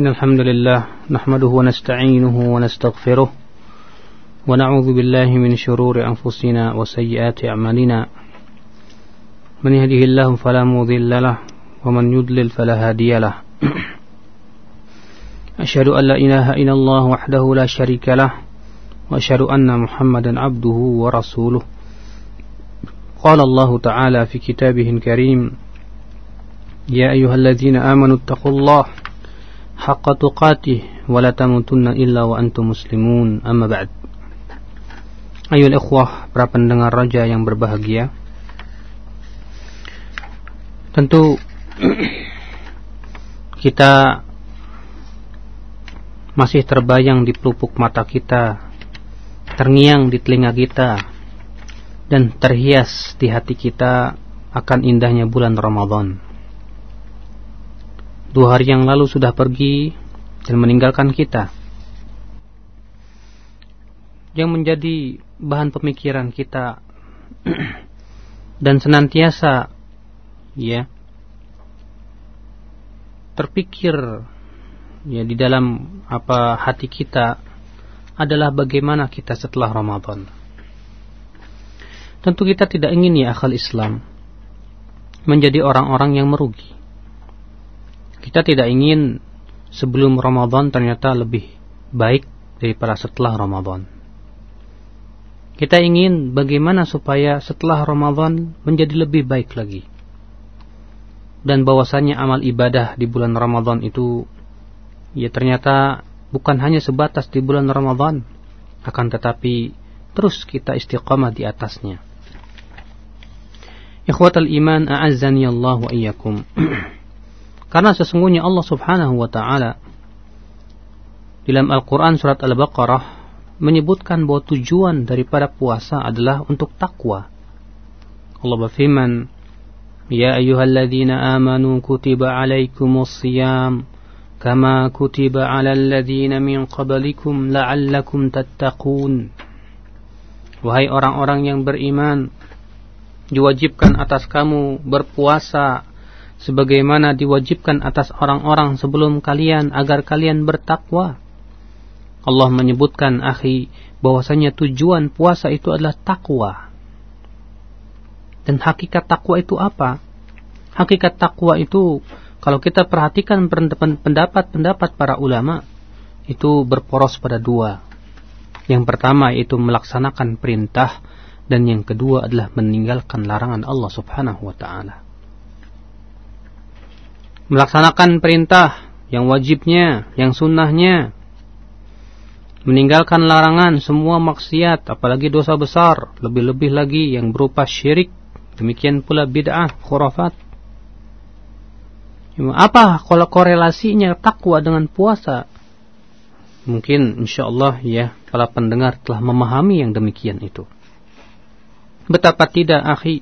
إن الحمد لله نحمده ونستعينه ونستغفره ونعوذ بالله من شرور أنفسنا وسيئات أعمالنا. من يهده الله فلا مضل له ومن يضلل فلا هادي له. أشهد أن لا إله إلا الله وحده لا شريك له وأشهد أن محمدا عبده ورسوله. قال الله تعالى في كتابه الكريم يا أيها الذين آمنوا اتقوا الله حق تقاته ولا تموتن إلا وأنتم مسلمون أما بعد أيها الإخوة para pendengar raja yang berbahagia Tentu kita masih terbayang di pelupuk mata kita Terngiang di telinga kita dan terhias di hati kita akan indahnya bulan Ramadan. Dua hari yang lalu sudah pergi dan meninggalkan kita. Yang menjadi bahan pemikiran kita dan senantiasa ya terpikir ya di dalam apa hati kita adalah bagaimana kita setelah Ramadan. Tentu kita tidak ingin ya akal Islam menjadi orang-orang yang merugi. Kita tidak ingin sebelum Ramadan ternyata lebih baik daripada setelah Ramadan. Kita ingin bagaimana supaya setelah Ramadan menjadi lebih baik lagi. Dan bahwasanya amal ibadah di bulan Ramadan itu ya ternyata bukan hanya sebatas di bulan Ramadan, akan tetapi terus kita istiqamah di atasnya. Ikhwatal iman a'azzani Allah wa iyyakum. Karena sesungguhnya Allah Subhanahu wa taala dalam Al-Qur'an surat Al-Baqarah menyebutkan bahwa tujuan daripada puasa adalah untuk takwa. Allah berfirman, "Ya ayyuhalladzina amanu kutiba 'alaikumus shiyam kama kutiba 'alal ladzina min qablikum la'allakum tattaqun." Wahai orang-orang yang beriman, diwajibkan atas kamu berpuasa sebagaimana diwajibkan atas orang-orang sebelum kalian agar kalian bertakwa. Allah menyebutkan akhi bahwasanya tujuan puasa itu adalah takwa. Dan hakikat takwa itu apa? Hakikat takwa itu kalau kita perhatikan pendapat-pendapat para ulama itu berporos pada dua. Yang pertama yaitu melaksanakan perintah dan yang kedua adalah meninggalkan larangan Allah Subhanahu wa taala. Melaksanakan perintah yang wajibnya, yang sunnahnya, meninggalkan larangan semua maksiat, apalagi dosa besar, lebih-lebih lagi yang berupa syirik, demikian pula bid'ah, khurafat. Apa kalau korelasinya takwa dengan puasa? Mungkin insyaallah ya para pendengar telah memahami yang demikian itu. Betapa tidak, akhi.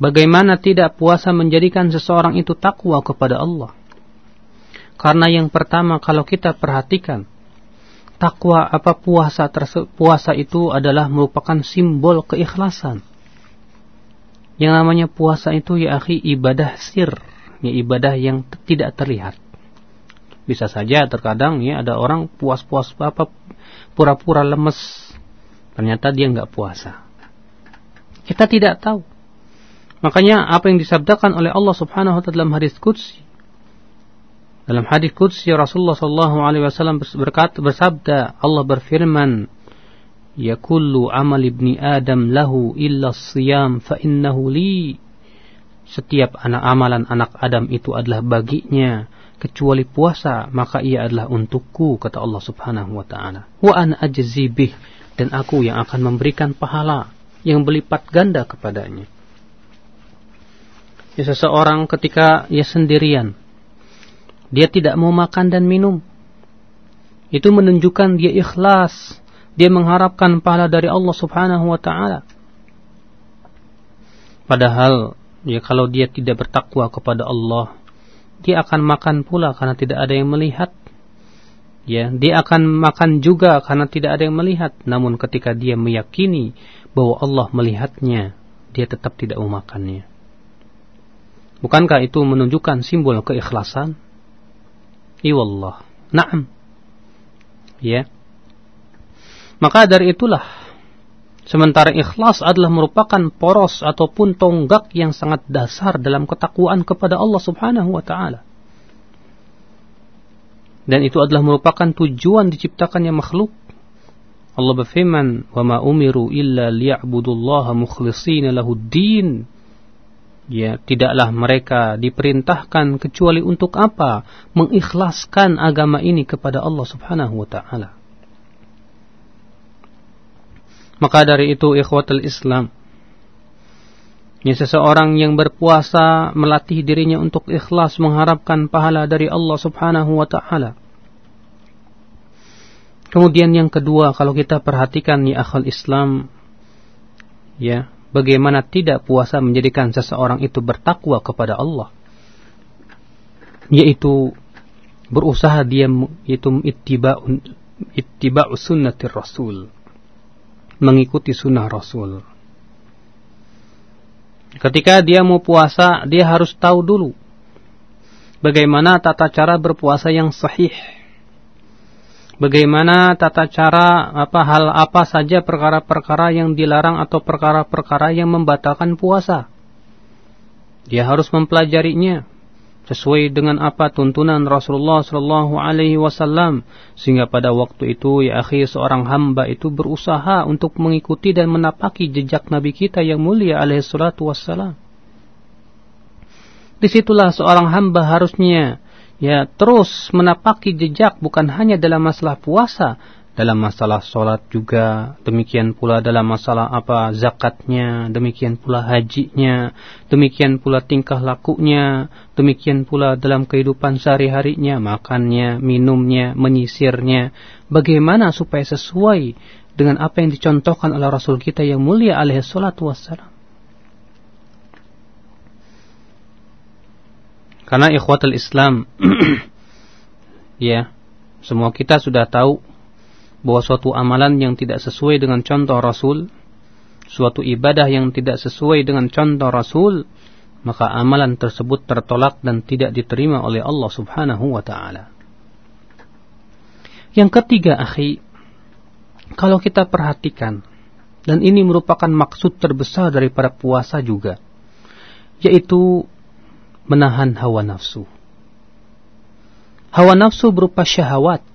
Bagaimana tidak puasa menjadikan seseorang itu takwa kepada Allah? Karena yang pertama kalau kita perhatikan, takwa apa puasa puasa itu adalah merupakan simbol keikhlasan. Yang namanya puasa itu ya akhi ibadah sir, ya ibadah yang tidak terlihat. Bisa saja terkadang ya ada orang puas-puas apa pura-pura lemes, ternyata dia nggak puasa. Kita tidak tahu. Makanya apa yang disabdakan oleh Allah Subhanahu wa taala dalam hadis qudsi dalam hadis qudsi Rasulullah sallallahu alaihi wasallam berkata bersabda Allah berfirman Ya kullu amal ibni Adam lahu illa siyam fa innahu li Setiap anak amalan anak Adam itu adalah baginya kecuali puasa maka ia adalah untukku kata Allah Subhanahu wa taala wa ana ajzi bih dan aku yang akan memberikan pahala yang berlipat ganda kepadanya. Ya, seseorang ketika ia sendirian, dia tidak mau makan dan minum. Itu menunjukkan dia ikhlas, dia mengharapkan pahala dari Allah Subhanahu wa taala. Padahal ya kalau dia tidak bertakwa kepada Allah, dia akan makan pula karena tidak ada yang melihat. Ya, dia akan makan juga karena tidak ada yang melihat. Namun ketika dia meyakini bahwa Allah melihatnya, dia tetap tidak memakannya. Bukankah itu menunjukkan simbol keikhlasan? Iwallah. Naam. Ya. Maka dari itulah sementara ikhlas adalah merupakan poros ataupun tonggak yang sangat dasar dalam ketakwaan kepada Allah Subhanahu wa taala. Dan itu adalah merupakan tujuan diciptakannya makhluk. Allah berfirman, "Wa ma umiru illa liya'budullaha mukhlishina lahud-din." Ya, tidaklah mereka diperintahkan kecuali untuk apa? Mengikhlaskan agama ini kepada Allah Subhanahu wa taala. Maka dari itu ikhwatul Islam ini seseorang yang berpuasa melatih dirinya untuk ikhlas mengharapkan pahala dari Allah Subhanahu wa taala. Kemudian yang kedua kalau kita perhatikan ya akhal Islam ya, bagaimana tidak puasa menjadikan seseorang itu bertakwa kepada Allah. Yaitu berusaha dia itu ittiba'un ittiba'u sunnatir rasul mengikuti sunnah Rasul. Ketika dia mau puasa, dia harus tahu dulu bagaimana tata cara berpuasa yang sahih. Bagaimana tata cara apa hal apa saja perkara-perkara yang dilarang atau perkara-perkara yang membatalkan puasa. Dia harus mempelajarinya sesuai dengan apa tuntunan Rasulullah Shallallahu Alaihi Wasallam sehingga pada waktu itu ya akhi seorang hamba itu berusaha untuk mengikuti dan menapaki jejak Nabi kita yang mulia alaihi salatu wassalam. Di situlah seorang hamba harusnya ya terus menapaki jejak bukan hanya dalam masalah puasa dalam masalah sholat juga, demikian pula dalam masalah apa zakatnya, demikian pula hajinya, demikian pula tingkah lakunya, demikian pula dalam kehidupan sehari-harinya, makannya, minumnya, menyisirnya, bagaimana supaya sesuai dengan apa yang dicontohkan oleh Rasul kita yang mulia alaihi salatu wassalam. Karena ikhwatul Islam, ya, semua kita sudah tahu bahwa suatu amalan yang tidak sesuai dengan contoh Rasul, suatu ibadah yang tidak sesuai dengan contoh Rasul, maka amalan tersebut tertolak dan tidak diterima oleh Allah Subhanahu wa taala. Yang ketiga, akhi, kalau kita perhatikan dan ini merupakan maksud terbesar daripada puasa juga, yaitu menahan hawa nafsu. Hawa nafsu berupa syahwat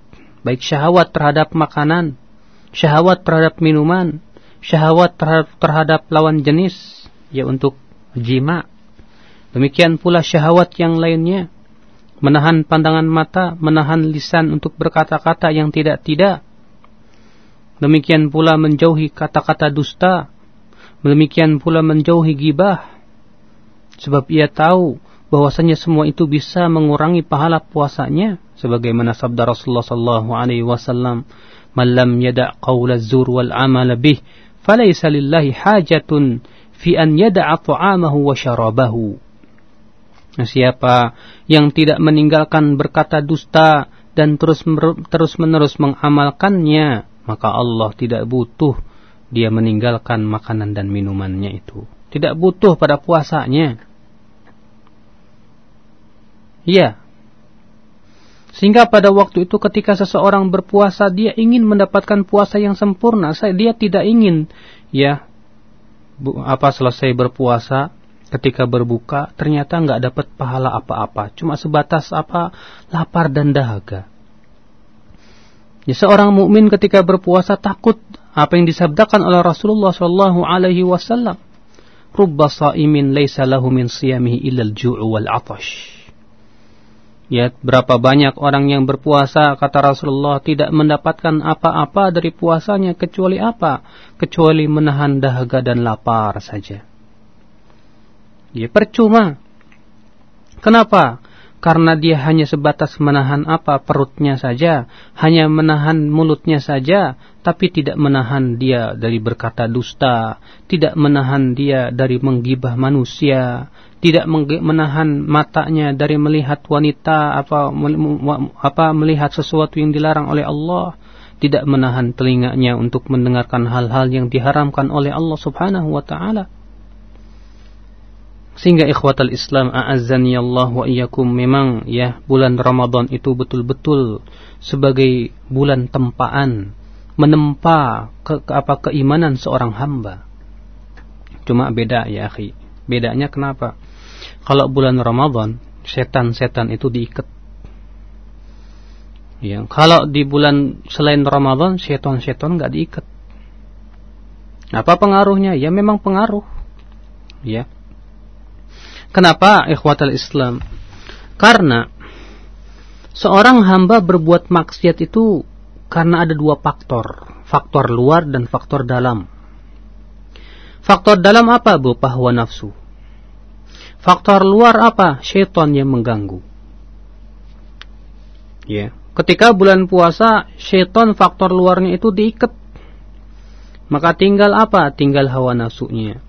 baik syahwat terhadap makanan, syahwat terhadap minuman, syahwat terhadap, terhadap lawan jenis, ya untuk jima. Demikian pula syahwat yang lainnya, menahan pandangan mata, menahan lisan untuk berkata-kata yang tidak-tidak. Demikian pula menjauhi kata-kata dusta, demikian pula menjauhi gibah. Sebab ia tahu bahwasanya semua itu bisa mengurangi pahala puasanya sebagaimana sabda Rasulullah sallallahu alaihi wasallam man lam yada' qaula zur wal amal bih falaysa lillahi hajatun fi an yada'a ta'amahu wa syarabahu. Nah, siapa yang tidak meninggalkan berkata dusta dan terus terus menerus mengamalkannya maka Allah tidak butuh dia meninggalkan makanan dan minumannya itu. Tidak butuh pada puasanya Iya. Sehingga pada waktu itu ketika seseorang berpuasa dia ingin mendapatkan puasa yang sempurna. Saya dia tidak ingin ya apa selesai berpuasa ketika berbuka ternyata nggak dapat pahala apa-apa. Cuma sebatas apa lapar dan dahaga. Ya, seorang mukmin ketika berpuasa takut apa yang disabdakan oleh Rasulullah Shallallahu Alaihi Wasallam. Rubba sa'imin laisa lahu min siyamihi illa al-ju'u wal 'atash Ya, berapa banyak orang yang berpuasa kata Rasulullah tidak mendapatkan apa-apa dari puasanya kecuali apa? Kecuali menahan dahaga dan lapar saja. Ya, percuma. Kenapa? Karena dia hanya sebatas menahan apa perutnya saja, hanya menahan mulutnya saja, tapi tidak menahan dia dari berkata dusta, tidak menahan dia dari menggibah manusia, tidak menahan matanya dari melihat wanita apa apa melihat sesuatu yang dilarang oleh Allah tidak menahan telinganya untuk mendengarkan hal-hal yang diharamkan oleh Allah Subhanahu wa taala Sehingga ikhwatal Islam a'azzani Allah wa iyyakum memang ya bulan Ramadan itu betul-betul sebagai bulan tempaan menempa ke, ke apa keimanan seorang hamba. Cuma beda ya akhi. Bedanya kenapa? Kalau bulan Ramadan setan-setan itu diikat. Ya, kalau di bulan selain Ramadan setan-setan nggak diikat. Apa pengaruhnya? Ya memang pengaruh. Ya. Kenapa ikhwatal Islam? Karena seorang hamba berbuat maksiat itu karena ada dua faktor, faktor luar dan faktor dalam. Faktor dalam apa? Berupa hawa nafsu. Faktor luar apa? Syaitan yang mengganggu. Ya. Ketika bulan puasa, syaitan faktor luarnya itu diikat. Maka tinggal apa? Tinggal hawa nafsunya.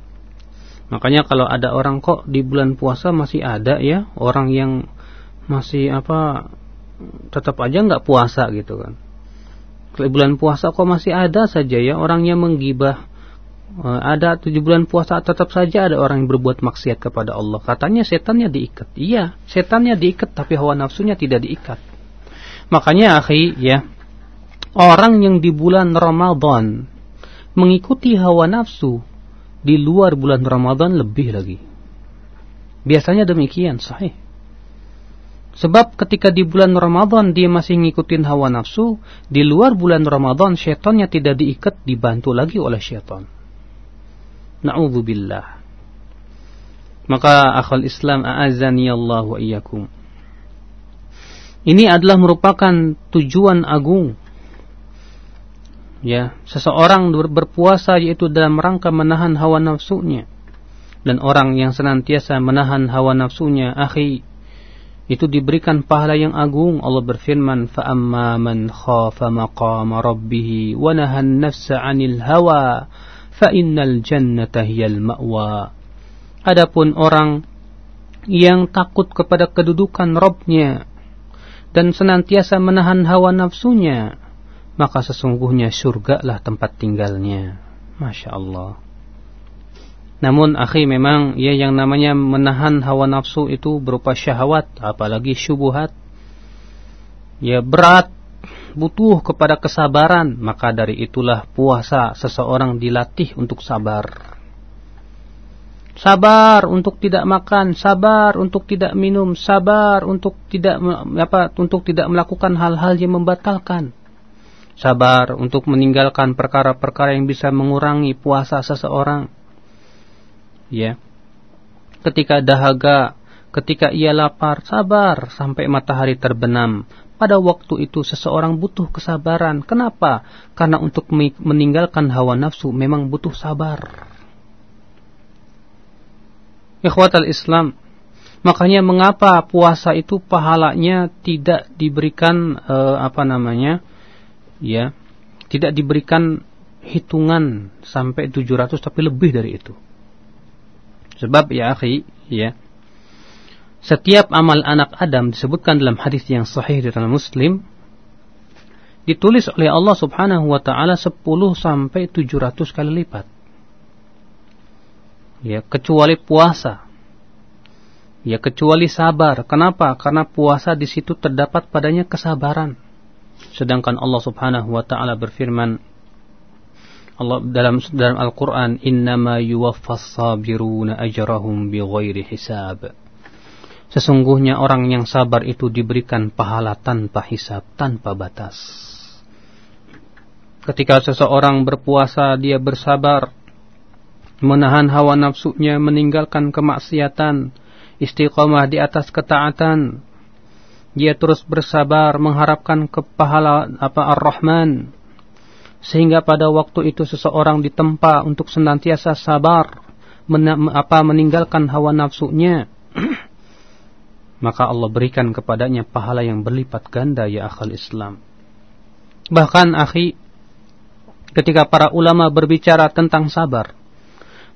Makanya kalau ada orang kok di bulan puasa masih ada ya orang yang masih apa tetap aja nggak puasa gitu kan. Bulan puasa kok masih ada saja ya orang yang menggibah ada tujuh bulan puasa tetap saja ada orang yang berbuat maksiat kepada Allah. Katanya setannya diikat. Iya, setannya diikat tapi hawa nafsunya tidak diikat. Makanya akhi ya orang yang di bulan Ramadan mengikuti hawa nafsu di luar bulan Ramadan lebih lagi. Biasanya demikian, sahih. Sebab ketika di bulan Ramadan dia masih ngikutin hawa nafsu, di luar bulan Ramadan syaitannya tidak diikat, dibantu lagi oleh syaitan. Na'udzubillah. Maka akal Islam a'azani Allah wa iyyakum. Ini adalah merupakan tujuan agung ya seseorang berpuasa yaitu dalam rangka menahan hawa nafsunya dan orang yang senantiasa menahan hawa nafsunya akhi itu diberikan pahala yang agung Allah berfirman fa amma man khafa maqama rabbih wa nahan nafsa 'anil hawa fa innal jannata hiyal ma'wa adapun orang yang takut kepada kedudukan Robnya dan senantiasa menahan hawa nafsunya maka sesungguhnya surga lah tempat tinggalnya. Masya Allah. Namun akhi memang ya yang namanya menahan hawa nafsu itu berupa syahwat, apalagi syubuhat. Ya berat, butuh kepada kesabaran, maka dari itulah puasa seseorang dilatih untuk sabar. Sabar untuk tidak makan, sabar untuk tidak minum, sabar untuk tidak apa untuk tidak melakukan hal-hal yang membatalkan sabar untuk meninggalkan perkara-perkara yang bisa mengurangi puasa seseorang. Ya. Ketika dahaga, ketika ia lapar, sabar sampai matahari terbenam. Pada waktu itu seseorang butuh kesabaran. Kenapa? Karena untuk meninggalkan hawa nafsu memang butuh sabar. Ikhwatal Islam, makanya mengapa puasa itu pahalanya tidak diberikan uh, apa namanya? ya tidak diberikan hitungan sampai 700 tapi lebih dari itu. Sebab ya akhi, ya. Setiap amal anak Adam disebutkan dalam hadis yang sahih di dalam Muslim ditulis oleh Allah Subhanahu wa taala 10 sampai 700 kali lipat. Ya, kecuali puasa. Ya, kecuali sabar. Kenapa? Karena puasa di situ terdapat padanya kesabaran. Sedangkan Allah Subhanahu wa taala berfirman Allah dalam dalam Al-Qur'an innama yuwaffas sabiruna ajrahum bighairi hisab. Sesungguhnya orang yang sabar itu diberikan pahala tanpa hisab, tanpa batas. Ketika seseorang berpuasa, dia bersabar, menahan hawa nafsunya, meninggalkan kemaksiatan, istiqamah di atas ketaatan, dia terus bersabar mengharapkan kepahala apa Ar-Rahman. Sehingga pada waktu itu seseorang ditempa untuk senantiasa sabar men apa meninggalkan hawa nafsunya maka Allah berikan kepadanya pahala yang berlipat ganda ya akal Islam bahkan akhi ketika para ulama berbicara tentang sabar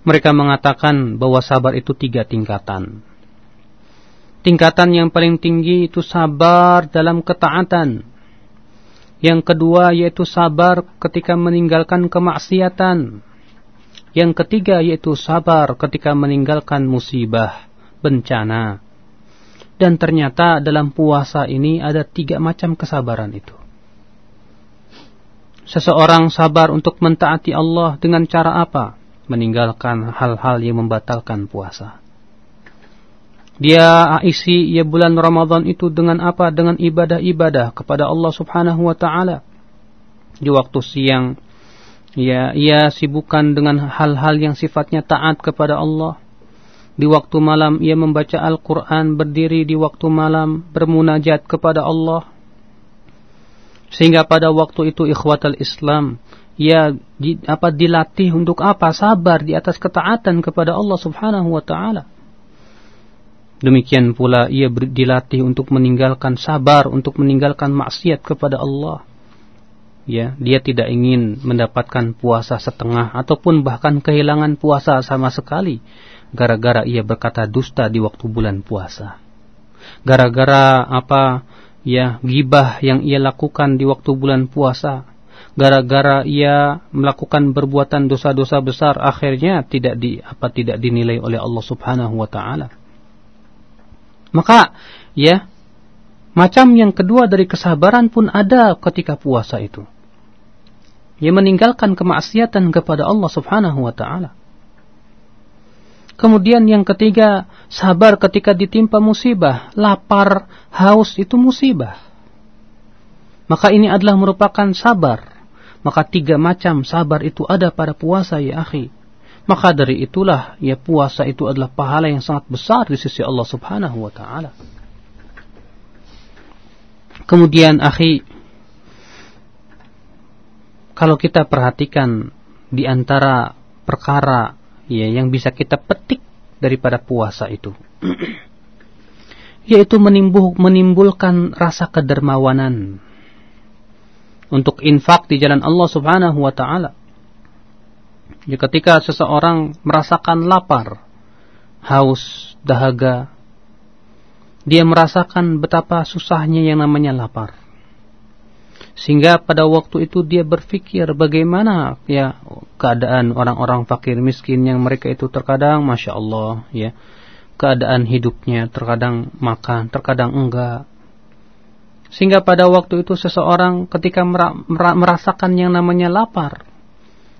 mereka mengatakan bahwa sabar itu tiga tingkatan Tingkatan yang paling tinggi itu sabar dalam ketaatan. Yang kedua yaitu sabar ketika meninggalkan kemaksiatan. Yang ketiga yaitu sabar ketika meninggalkan musibah, bencana. Dan ternyata dalam puasa ini ada tiga macam kesabaran itu. Seseorang sabar untuk mentaati Allah dengan cara apa? Meninggalkan hal-hal yang membatalkan puasa. Dia isi ya bulan Ramadan itu dengan apa? Dengan ibadah-ibadah kepada Allah Subhanahu wa taala. Di waktu siang ya ia sibukkan dengan hal-hal yang sifatnya taat kepada Allah di waktu malam ia membaca Al-Quran, berdiri di waktu malam, bermunajat kepada Allah. Sehingga pada waktu itu ikhwatal Islam, ia di, apa dilatih untuk apa? Sabar di atas ketaatan kepada Allah Subhanahu wa taala. Demikian pula ia dilatih untuk meninggalkan sabar, untuk meninggalkan maksiat kepada Allah. Ya, dia tidak ingin mendapatkan puasa setengah ataupun bahkan kehilangan puasa sama sekali gara-gara ia berkata dusta di waktu bulan puasa. Gara-gara apa ya gibah yang ia lakukan di waktu bulan puasa. Gara-gara ia melakukan perbuatan dosa-dosa besar akhirnya tidak di apa tidak dinilai oleh Allah Subhanahu wa taala. Maka ya macam yang kedua dari kesabaran pun ada ketika puasa itu. Ia meninggalkan kemaksiatan kepada Allah Subhanahu wa taala. Kemudian yang ketiga, sabar ketika ditimpa musibah. Lapar, haus itu musibah. Maka ini adalah merupakan sabar. Maka tiga macam sabar itu ada pada puasa ya akhi. Maka dari itulah ya puasa itu adalah pahala yang sangat besar di sisi Allah Subhanahu wa taala. Kemudian akhi kalau kita perhatikan di antara perkara ya yang bisa kita petik daripada puasa itu yaitu menimbul, menimbulkan rasa kedermawanan untuk infak di jalan Allah Subhanahu wa taala. Ya, ketika seseorang merasakan lapar, haus, dahaga, dia merasakan betapa susahnya yang namanya lapar. Sehingga pada waktu itu dia berpikir bagaimana ya keadaan orang-orang fakir miskin yang mereka itu terkadang Masya Allah ya keadaan hidupnya terkadang makan, terkadang enggak. Sehingga pada waktu itu seseorang ketika merasakan yang namanya lapar,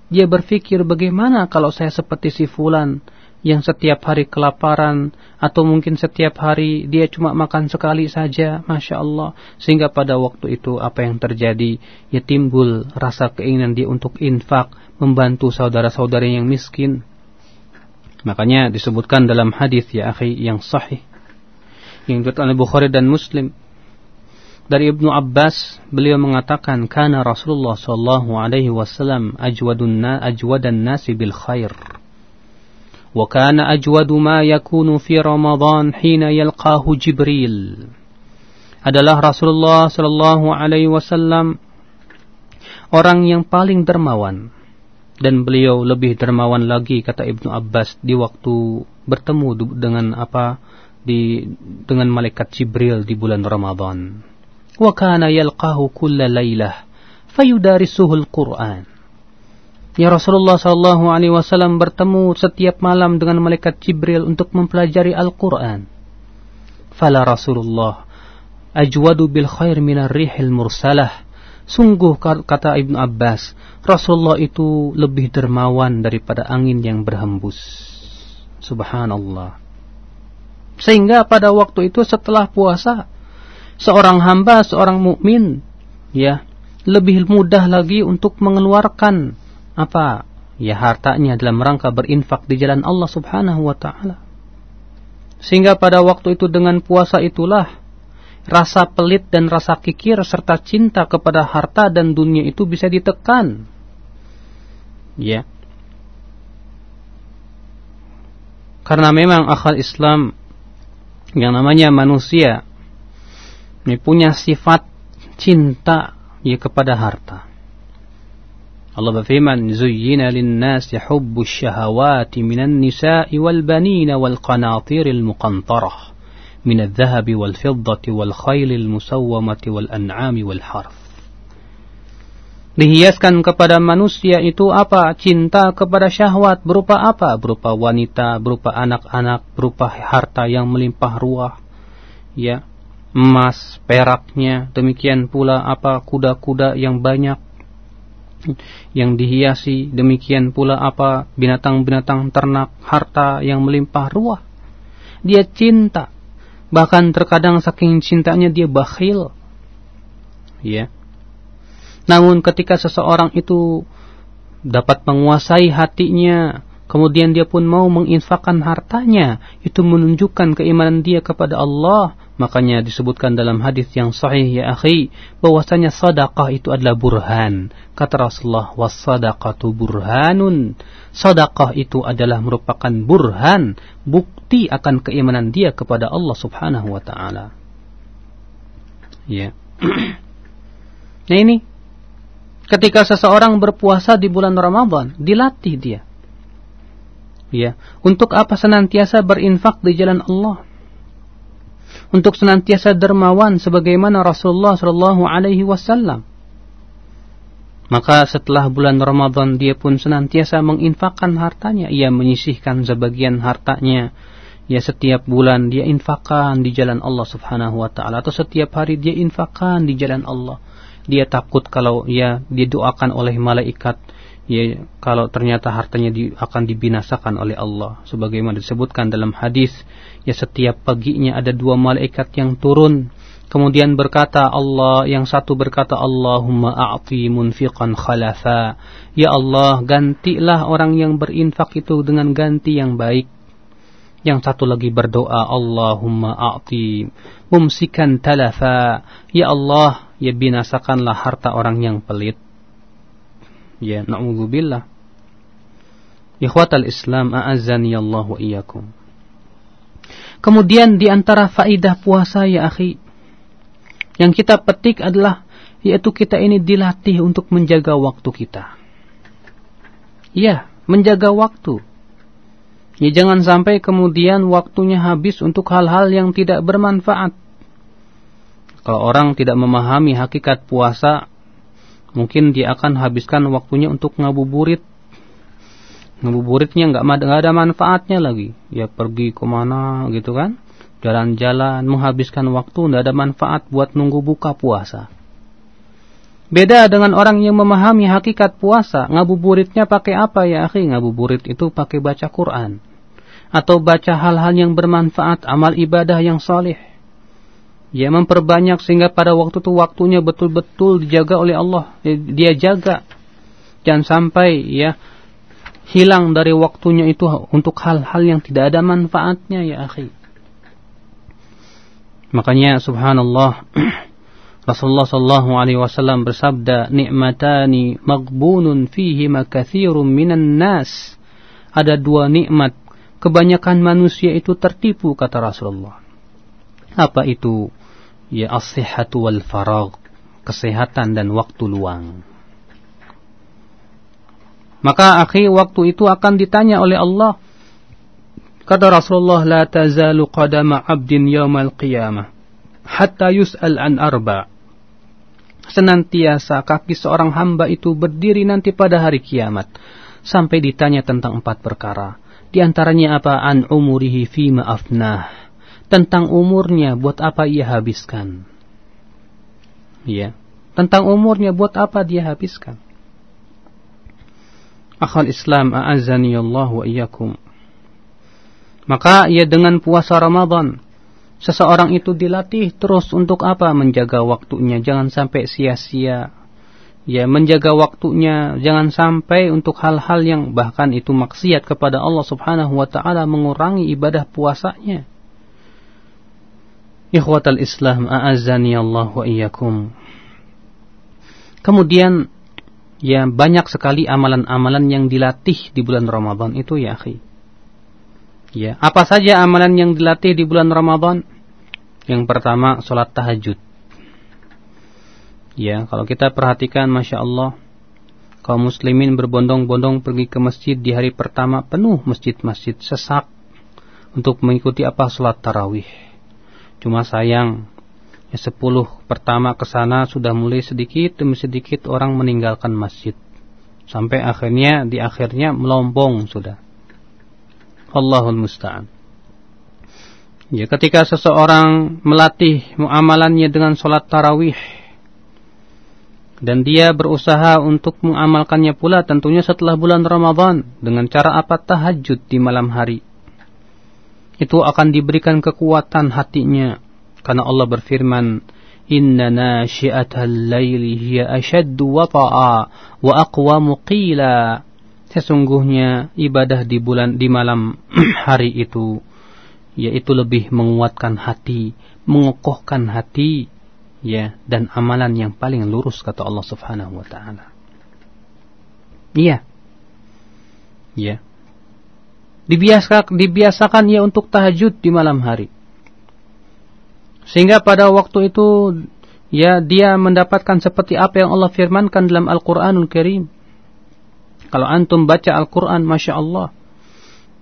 dia berpikir bagaimana kalau saya seperti si fulan yang setiap hari kelaparan atau mungkin setiap hari dia cuma makan sekali saja, masya Allah, sehingga pada waktu itu apa yang terjadi? Ya timbul rasa keinginan dia untuk infak membantu saudara-saudara yang miskin. Makanya disebutkan dalam hadis ya akhi yang sahih yang diriwayatkan oleh Bukhari dan Muslim. Dari Ibnu Abbas beliau mengatakan kana Rasulullah sallallahu alaihi wasallam ajwadun ajwadan nasi bil khair وكان أجود ما يكون في رمضان حين يلقاه جبريل adalah Rasulullah Shallallahu Alaihi Wasallam orang yang paling dermawan dan beliau lebih dermawan lagi kata Ibnu Abbas di waktu bertemu dengan apa di dengan malaikat Jibril di bulan Ramadan. Wa kana yalqahu kulla lailah fayudarisuhu al-Qur'an. Ya Rasulullah Shallallahu Alaihi Wasallam bertemu setiap malam dengan malaikat Jibril untuk mempelajari Al-Quran. Fala Rasulullah ajwadu bil khair minar rihil mursalah. Sungguh kata Ibnu Abbas, Rasulullah itu lebih dermawan daripada angin yang berhembus. Subhanallah. Sehingga pada waktu itu setelah puasa, seorang hamba, seorang mukmin, ya, lebih mudah lagi untuk mengeluarkan apa ya hartanya dalam rangka berinfak di jalan Allah Subhanahu wa taala. Sehingga pada waktu itu dengan puasa itulah rasa pelit dan rasa kikir serta cinta kepada harta dan dunia itu bisa ditekan. Ya. Karena memang akal Islam yang namanya manusia ini punya sifat cinta ya kepada harta. Allah berfirman, "Zuyyina lin-nasi hubbu syahawati minan nisa'i wal banina wal qanatiril muqantarah min adh-dhahabi wal fiddati wal khaylil musawwamati wal an'ami wal harf." Dihiaskan kepada manusia itu apa? Cinta kepada syahwat berupa apa? Berupa wanita, berupa anak-anak, berupa harta yang melimpah ruah. Ya, emas, peraknya, demikian pula apa? Kuda-kuda yang banyak yang dihiasi, demikian pula apa? Binatang-binatang ternak, harta yang melimpah ruah. Dia cinta. Bahkan terkadang saking cintanya dia bakhil. Ya namun ketika seseorang itu dapat menguasai hatinya, kemudian dia pun mau menginfakkan hartanya, itu menunjukkan keimanan dia kepada Allah. Makanya disebutkan dalam hadis yang sahih ya akhi, bahwasanya sedekah itu adalah burhan. Kata Rasulullah, "Was-sadaqatu burhanun." Sedekah itu adalah merupakan burhan, bukti akan keimanan dia kepada Allah Subhanahu wa taala. Ya. nah ini ketika seseorang berpuasa di bulan Ramadan, dilatih dia. Ya, untuk apa senantiasa berinfak di jalan Allah? Untuk senantiasa dermawan sebagaimana Rasulullah Shallallahu alaihi wasallam. Maka setelah bulan Ramadan dia pun senantiasa menginfakkan hartanya, ia menyisihkan sebagian hartanya. Ya setiap bulan dia infakkan di jalan Allah Subhanahu wa taala atau setiap hari dia infakkan di jalan Allah dia takut kalau ya didoakan oleh malaikat ya kalau ternyata hartanya di, akan dibinasakan oleh Allah sebagaimana disebutkan dalam hadis ya setiap paginya ada dua malaikat yang turun. Kemudian berkata Allah yang satu berkata Allahumma a'ti munfiqan khalafa ya Allah gantilah orang yang berinfak itu dengan ganti yang baik. Yang satu lagi berdoa Allahumma a'ti mumsikan talafa ya Allah ya binasakanlah harta orang yang pelit. Ya, na'udzubillah. Ikhwatal Islam a'azzani Allah wa iyyakum. Kemudian di antara faidah puasa ya akhi yang kita petik adalah yaitu kita ini dilatih untuk menjaga waktu kita. Ya, menjaga waktu. Ya jangan sampai kemudian waktunya habis untuk hal-hal yang tidak bermanfaat. Kalau orang tidak memahami hakikat puasa, mungkin dia akan habiskan waktunya untuk ngabuburit. Ngabuburitnya nggak ada manfaatnya lagi. Ya pergi ke mana gitu kan, jalan-jalan, menghabiskan waktu nggak ada manfaat buat nunggu buka puasa. Beda dengan orang yang memahami hakikat puasa, ngabuburitnya pakai apa ya akhi? Ngabuburit itu pakai baca Quran. Atau baca hal-hal yang bermanfaat, amal ibadah yang soleh ya memperbanyak sehingga pada waktu itu waktunya betul-betul dijaga oleh Allah. Ya, dia jaga. Jangan sampai ya hilang dari waktunya itu untuk hal-hal yang tidak ada manfaatnya ya akhi. Makanya subhanallah Rasulullah sallallahu alaihi wasallam bersabda nikmatani maghbunun fihi makathirun minan nas. Ada dua nikmat. Kebanyakan manusia itu tertipu kata Rasulullah. Apa itu ya as-sihhatu wal faragh, kesehatan dan waktu luang. Maka akhi waktu itu akan ditanya oleh Allah. Kata Rasulullah, la tazalu qadama 'abdin yaumal qiyamah hatta yus'al an arba. Senantiasa kaki seorang hamba itu berdiri nanti pada hari kiamat sampai ditanya tentang empat perkara. Di antaranya apa? An umurihi fima afnah tentang umurnya buat apa ia habiskan. Ya, tentang umurnya buat apa dia habiskan. Akhal Islam a'azani Allah wa iyyakum. Maka ia dengan puasa Ramadan seseorang itu dilatih terus untuk apa? Menjaga waktunya, jangan sampai sia-sia. Ya, menjaga waktunya jangan sampai untuk hal-hal yang bahkan itu maksiat kepada Allah Subhanahu wa taala mengurangi ibadah puasanya. Ikhwatal Islam a'azzani Allah wa iyyakum. Kemudian ya banyak sekali amalan-amalan yang dilatih di bulan Ramadan itu ya akhi. Ya, apa saja amalan yang dilatih di bulan Ramadan? Yang pertama salat tahajud. Ya, kalau kita perhatikan Masya Allah kaum muslimin berbondong-bondong pergi ke masjid di hari pertama penuh masjid-masjid sesak untuk mengikuti apa salat tarawih. Cuma sayang, Ya, sepuluh pertama ke sana sudah mulai sedikit demi sedikit orang meninggalkan masjid. Sampai akhirnya di akhirnya melompong sudah. Allahul musta'an. Ya, ketika seseorang melatih muamalannya dengan sholat tarawih dan dia berusaha untuk mengamalkannya pula tentunya setelah bulan Ramadan dengan cara apa tahajud di malam hari. Itu akan diberikan kekuatan hatinya karena Allah berfirman, "Inna nasyi'atal laili hiya ashaddu wata'a wa aqwamu qila." Sesungguhnya ibadah di bulan di malam hari itu yaitu lebih menguatkan hati, mengokohkan hati ya dan amalan yang paling lurus kata Allah Subhanahu wa taala. Iya. Ya. Dibiasakan dibiasakan ya untuk tahajud di malam hari. Sehingga pada waktu itu ya dia mendapatkan seperti apa yang Allah firmankan dalam Al-Qur'anul Karim. Kalau antum baca Al-Qur'an Masya Allah.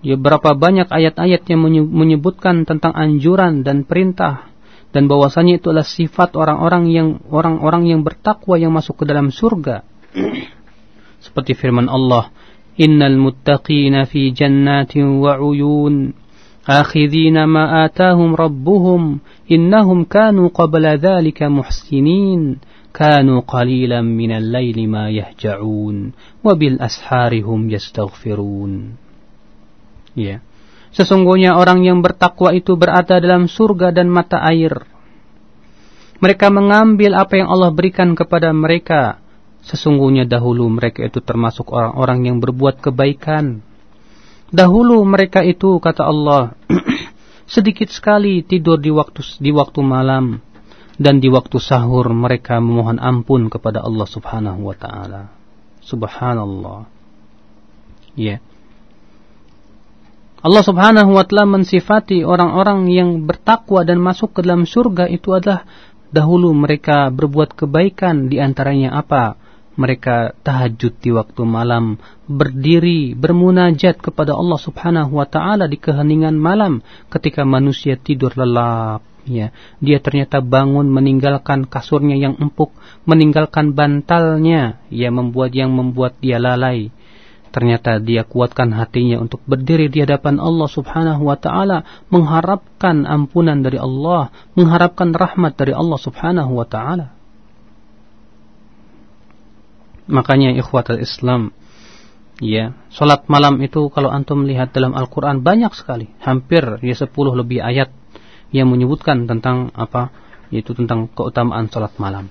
Ya berapa banyak ayat-ayat yang menyebutkan tentang anjuran dan perintah dan bahwasanya itu adalah sifat orang-orang yang orang-orang yang bertakwa yang masuk ke dalam surga. Seperti firman Allah, "Innal muttaqina fi jannatin wa 'uyun." آخذين ما آتاهم ربهم إنهم كانوا قبل ذلك محسنين كانوا قليلا من الليل ما يهجعون وبالأسحار هم يستغفرون Ya. Sesungguhnya orang yang bertakwa itu berada dalam surga dan mata air. Mereka mengambil apa yang Allah berikan kepada mereka. Sesungguhnya dahulu mereka itu termasuk orang-orang yang berbuat kebaikan. Dahulu mereka itu kata Allah sedikit sekali tidur di waktu di waktu malam dan di waktu sahur mereka memohon ampun kepada Allah Subhanahu wa taala. Subhanallah. Ya. Yeah. Allah Subhanahu wa taala mensifati orang-orang yang bertakwa dan masuk ke dalam surga itu adalah dahulu mereka berbuat kebaikan di antaranya apa? Mereka tahajud di waktu malam, berdiri, bermunajat kepada Allah Subhanahu wa taala di keheningan malam ketika manusia tidur lelap ya. Dia ternyata bangun meninggalkan kasurnya yang empuk, meninggalkan bantalnya, ya membuat yang membuat dia lalai. Ternyata dia kuatkan hatinya untuk berdiri di hadapan Allah Subhanahu wa taala, mengharapkan ampunan dari Allah, mengharapkan rahmat dari Allah Subhanahu wa taala. Makanya ikhwatul Islam, ya, salat malam itu kalau antum melihat dalam Al-Qur'an banyak sekali, hampir ya 10 lebih ayat yang menyebutkan tentang apa? yaitu tentang keutamaan salat malam.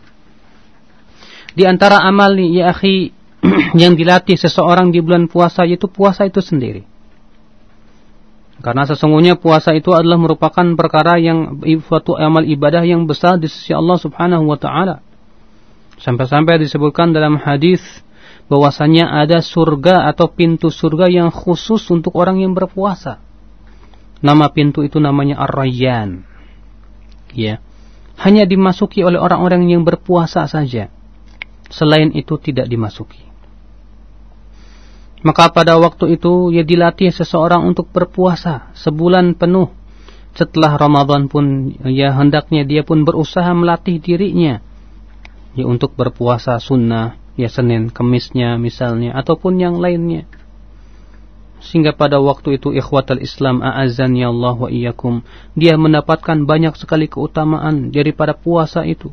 Di antara amal ya akhi yang dilatih seseorang di bulan puasa yaitu puasa itu sendiri. Karena sesungguhnya puasa itu adalah merupakan perkara yang suatu amal ibadah yang besar di sisi Allah Subhanahu wa taala. Sampai-sampai disebutkan dalam hadis bahwasanya ada surga atau pintu surga yang khusus untuk orang yang berpuasa. Nama pintu itu namanya Ar-Rayyan. Ya. Hanya dimasuki oleh orang-orang yang berpuasa saja. Selain itu tidak dimasuki. Maka pada waktu itu ia dilatih seseorang untuk berpuasa sebulan penuh. Setelah Ramadan pun ya hendaknya dia pun berusaha melatih dirinya ya untuk berpuasa sunnah ya Senin, Kemisnya misalnya ataupun yang lainnya. Sehingga pada waktu itu ikhwatal Islam a'azan ya Allah wa iyyakum dia mendapatkan banyak sekali keutamaan daripada puasa itu.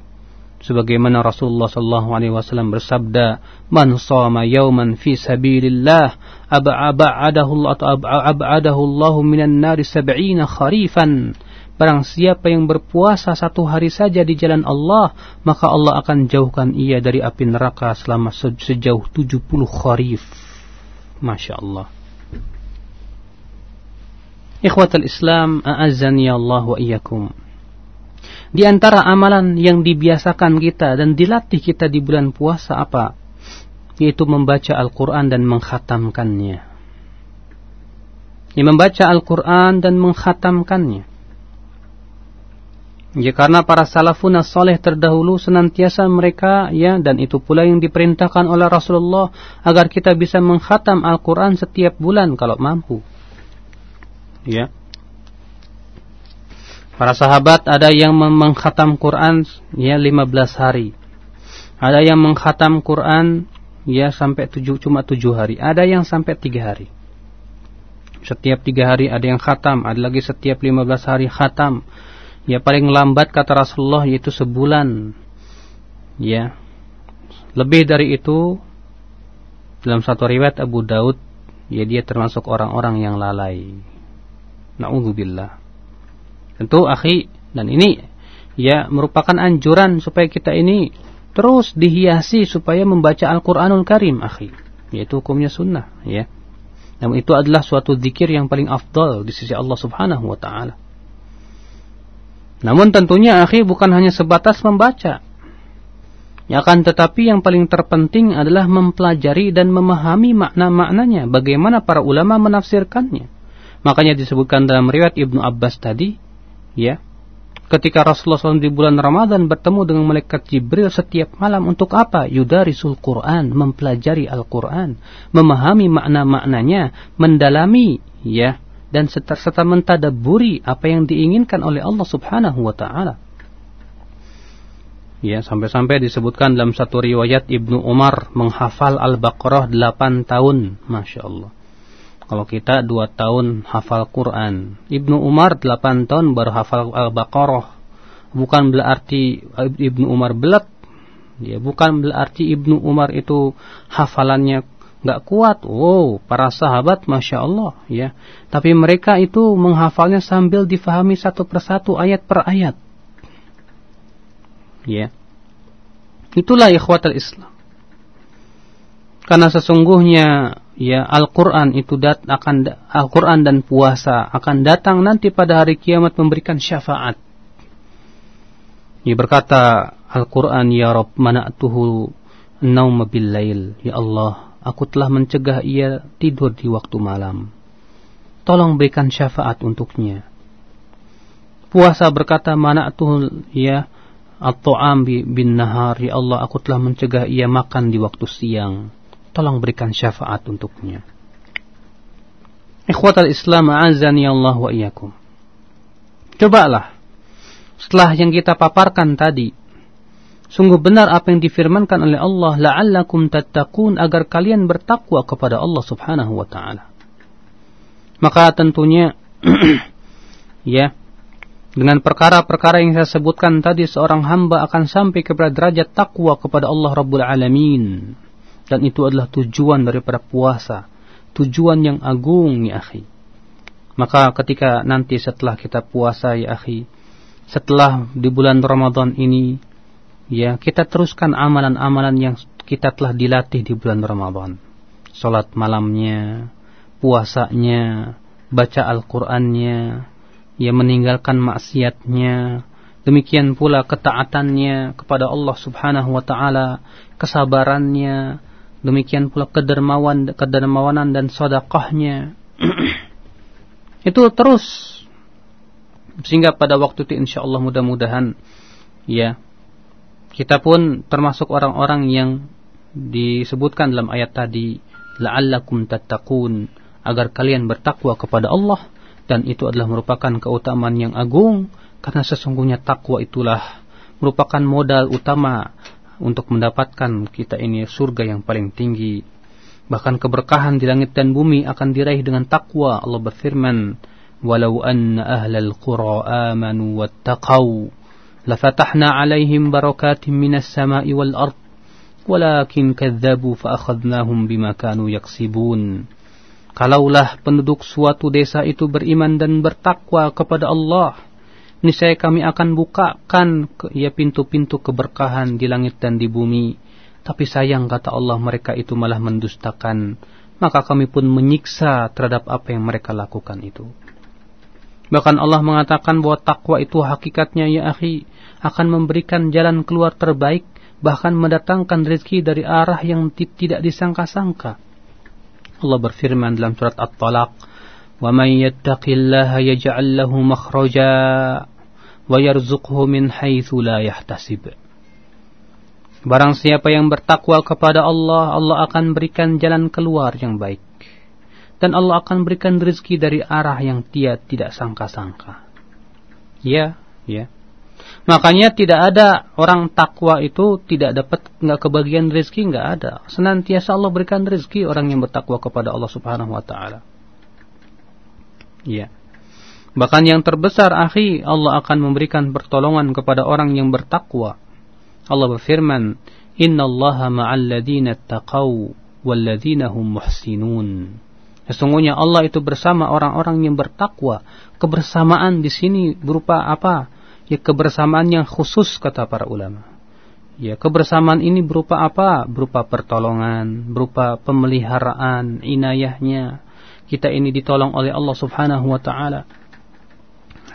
Sebagaimana Rasulullah sallallahu alaihi wasallam bersabda, "Man shama yawman fi sabilillah ab'adahu Allah ab'adahu Allah minan nari sab'ina kharifan." Barang siapa yang berpuasa satu hari saja di jalan Allah, maka Allah akan jauhkan ia dari api neraka selama sejauh 70 kharif. Masya Allah. Ikhwatal Islam, a'azzani Allah wa iyyakum. Di antara amalan yang dibiasakan kita dan dilatih kita di bulan puasa apa? Yaitu membaca Al-Quran dan menghatamkannya. Ya, membaca Al-Quran dan menghatamkannya. Ya karena para salafun soleh terdahulu senantiasa mereka ya dan itu pula yang diperintahkan oleh Rasulullah agar kita bisa menghatam Al-Qur'an setiap bulan kalau mampu. Ya. Para sahabat ada yang mengkhatam Quran ya 15 hari. Ada yang mengkhatam Quran ya sampai 7 cuma 7 hari. Ada yang sampai 3 hari. Setiap 3 hari ada yang khatam, ada lagi setiap 15 hari khatam. Ya paling lambat kata Rasulullah yaitu sebulan. Ya. Lebih dari itu dalam satu riwayat Abu Daud ya dia termasuk orang-orang yang lalai. Nauzubillah. Tentu akhi dan ini ya merupakan anjuran supaya kita ini terus dihiasi supaya membaca Al-Qur'anul Karim akhi, yaitu hukumnya sunnah ya. Namun itu adalah suatu zikir yang paling afdal di sisi Allah Subhanahu wa taala. Namun tentunya akhi bukan hanya sebatas membaca. Ya kan tetapi yang paling terpenting adalah mempelajari dan memahami makna-maknanya, bagaimana para ulama menafsirkannya. Makanya disebutkan dalam riwayat Ibnu Abbas tadi, ya ketika Rasulullah SAW di bulan Ramadan bertemu dengan malaikat Jibril setiap malam untuk apa? Yudarisul Quran, mempelajari Al-Quran, memahami makna-maknanya, mendalami, ya, dan serta, mentadaburi apa yang diinginkan oleh Allah Subhanahu wa taala. Ya, sampai-sampai disebutkan dalam satu riwayat Ibnu Umar menghafal Al-Baqarah 8 tahun, Masya Allah. Kalau kita dua tahun hafal Quran. Ibnu Umar delapan tahun baru hafal Al-Baqarah. Bukan berarti Ibnu Umar belat. Ya, bukan berarti Ibnu Umar itu hafalannya nggak kuat. Wow, para sahabat Masya Allah. ya. Tapi mereka itu menghafalnya sambil difahami satu persatu ayat per ayat. Ya. Itulah ikhwatal Islam. Karena sesungguhnya ya Al-Qur'an itu dat akan Al-Qur'an dan puasa akan datang nanti pada hari kiamat memberikan syafaat. Ia berkata Al-Qur'an ya Rabb mana'tuhu naum bil lail ya Allah aku telah mencegah ia tidur di waktu malam. Tolong berikan syafaat untuknya. Puasa berkata mana'tuhu ya at-ta'am bin nahar ya Allah aku telah mencegah ia makan di waktu siang tolong berikan syafaat untuknya. Ikhwatal Islam azani Allah wa iyyakum. Cobalah setelah yang kita paparkan tadi sungguh benar apa yang difirmankan oleh Allah la'allakum tattaqun agar kalian bertakwa kepada Allah Subhanahu wa taala. Maka tentunya ya dengan perkara-perkara yang saya sebutkan tadi seorang hamba akan sampai kepada derajat takwa kepada Allah Rabbul Alamin. Dan itu adalah tujuan daripada puasa. Tujuan yang agung ya akhi. Maka ketika nanti setelah kita puasa ya akhi setelah di bulan Ramadan ini ya kita teruskan amalan-amalan yang kita telah dilatih di bulan Ramadan. Salat malamnya puasanya baca Al-Qur'annya ya meninggalkan maksiatnya. Demikian pula ketaatannya kepada Allah Subhanahu wa taala kesabarannya. Demikian pula kedermawan kedermawanan dan sedekahnya. Itu terus. Sehingga pada waktu itu insyaallah mudah-mudahan ya kita pun termasuk orang-orang yang disebutkan dalam ayat tadi la'allakum tattaqun agar kalian bertakwa kepada Allah dan itu adalah merupakan keutamaan yang agung karena sesungguhnya takwa itulah merupakan modal utama untuk mendapatkan kita ini surga yang paling tinggi. Bahkan keberkahan di langit dan bumi akan diraih dengan takwa. Allah berfirman, "Walau anna ahlal qura amanu wattaqau, barakatin minas sama'i wal ard, walakin kadzabu fa akhadnahum bima kanu yaksibun." Kalaulah penduduk suatu desa itu beriman dan bertakwa kepada Allah, niscaya kami akan bukakan ya pintu-pintu keberkahan di langit dan di bumi. Tapi sayang kata Allah mereka itu malah mendustakan. Maka kami pun menyiksa terhadap apa yang mereka lakukan itu. Bahkan Allah mengatakan bahwa takwa itu hakikatnya ya akhi akan memberikan jalan keluar terbaik bahkan mendatangkan rezeki dari arah yang tidak disangka-sangka. Allah berfirman dalam surat At-Talaq, "Wa may yattaqillaha yaj'al lahu makhraja wa yarzuqhu min haitsu la yahtasib." Barang siapa yang bertakwa kepada Allah, Allah akan berikan jalan keluar yang baik. Dan Allah akan berikan rezeki dari arah yang dia tidak sangka-sangka. Ya, ya. Makanya tidak ada orang takwa itu tidak dapat nggak kebagian rezeki nggak ada. Senantiasa Allah berikan rezeki orang yang bertakwa kepada Allah Subhanahu wa taala. Ya. Bahkan yang terbesar akhi Allah akan memberikan pertolongan kepada orang yang bertakwa. Allah berfirman, "Innallaha ma'al ladzina taqaw wal hum muhsinun." Sesungguhnya Allah itu bersama orang-orang yang bertakwa. Kebersamaan di sini berupa apa? Ya kebersamaan yang khusus kata para ulama. Ya kebersamaan ini berupa apa? Berupa pertolongan, berupa pemeliharaan, inayahnya. Kita ini ditolong oleh Allah Subhanahu wa taala.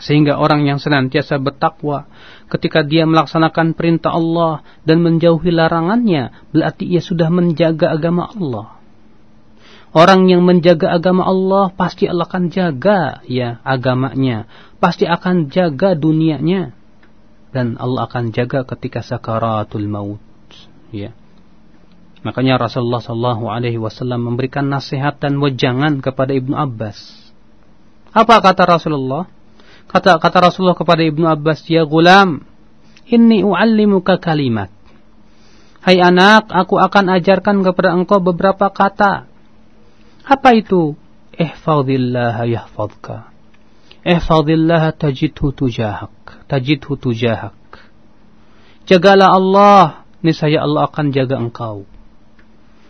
Sehingga orang yang senantiasa bertakwa ketika dia melaksanakan perintah Allah dan menjauhi larangannya, berarti ia sudah menjaga agama Allah. Orang yang menjaga agama Allah pasti Allah akan jaga ya agamanya, pasti akan jaga dunianya dan Allah akan jaga ketika sakaratul maut ya. Makanya Rasulullah Shallallahu alaihi wasallam memberikan nasihat dan wejangan kepada Ibnu Abbas. Apa kata Rasulullah? Kata kata Rasulullah kepada Ibnu Abbas, "Ya gulam, inni uallimuka kalimat." Hai anak, aku akan ajarkan kepada engkau beberapa kata apa itu? Ihfadillah yahfadka. Ihfadillah tajidhu tujahak. Tajidhu tujahak. Jagalah Allah, niscaya Allah akan jaga engkau.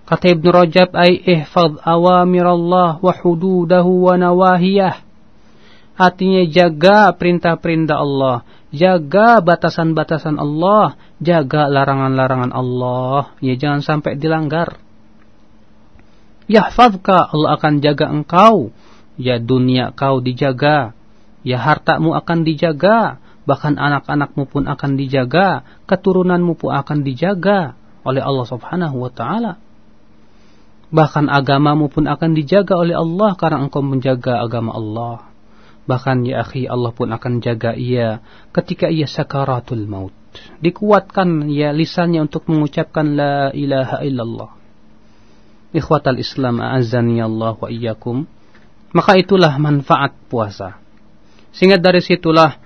Kata Ibn Rajab, ay ihfad awamir Allah wa hududahu wa nawahiyah. Artinya jaga perintah-perintah Allah, jaga batasan-batasan Allah, jaga larangan-larangan Allah. Ya jangan sampai dilanggar. Yahfadka Allah akan jaga engkau. Ya dunia kau dijaga. Ya hartamu akan dijaga. Bahkan anak-anakmu pun akan dijaga. Keturunanmu pun akan dijaga oleh Allah subhanahu wa ta'ala. Bahkan agamamu pun akan dijaga oleh Allah karena engkau menjaga agama Allah. Bahkan ya akhi Allah pun akan jaga ia ketika ia sakaratul maut. Dikuatkan ya lisannya untuk mengucapkan la ilaha illallah ikhwatal Islam a'azzani Allah wa iyyakum. Maka itulah manfaat puasa. Sehingga dari situlah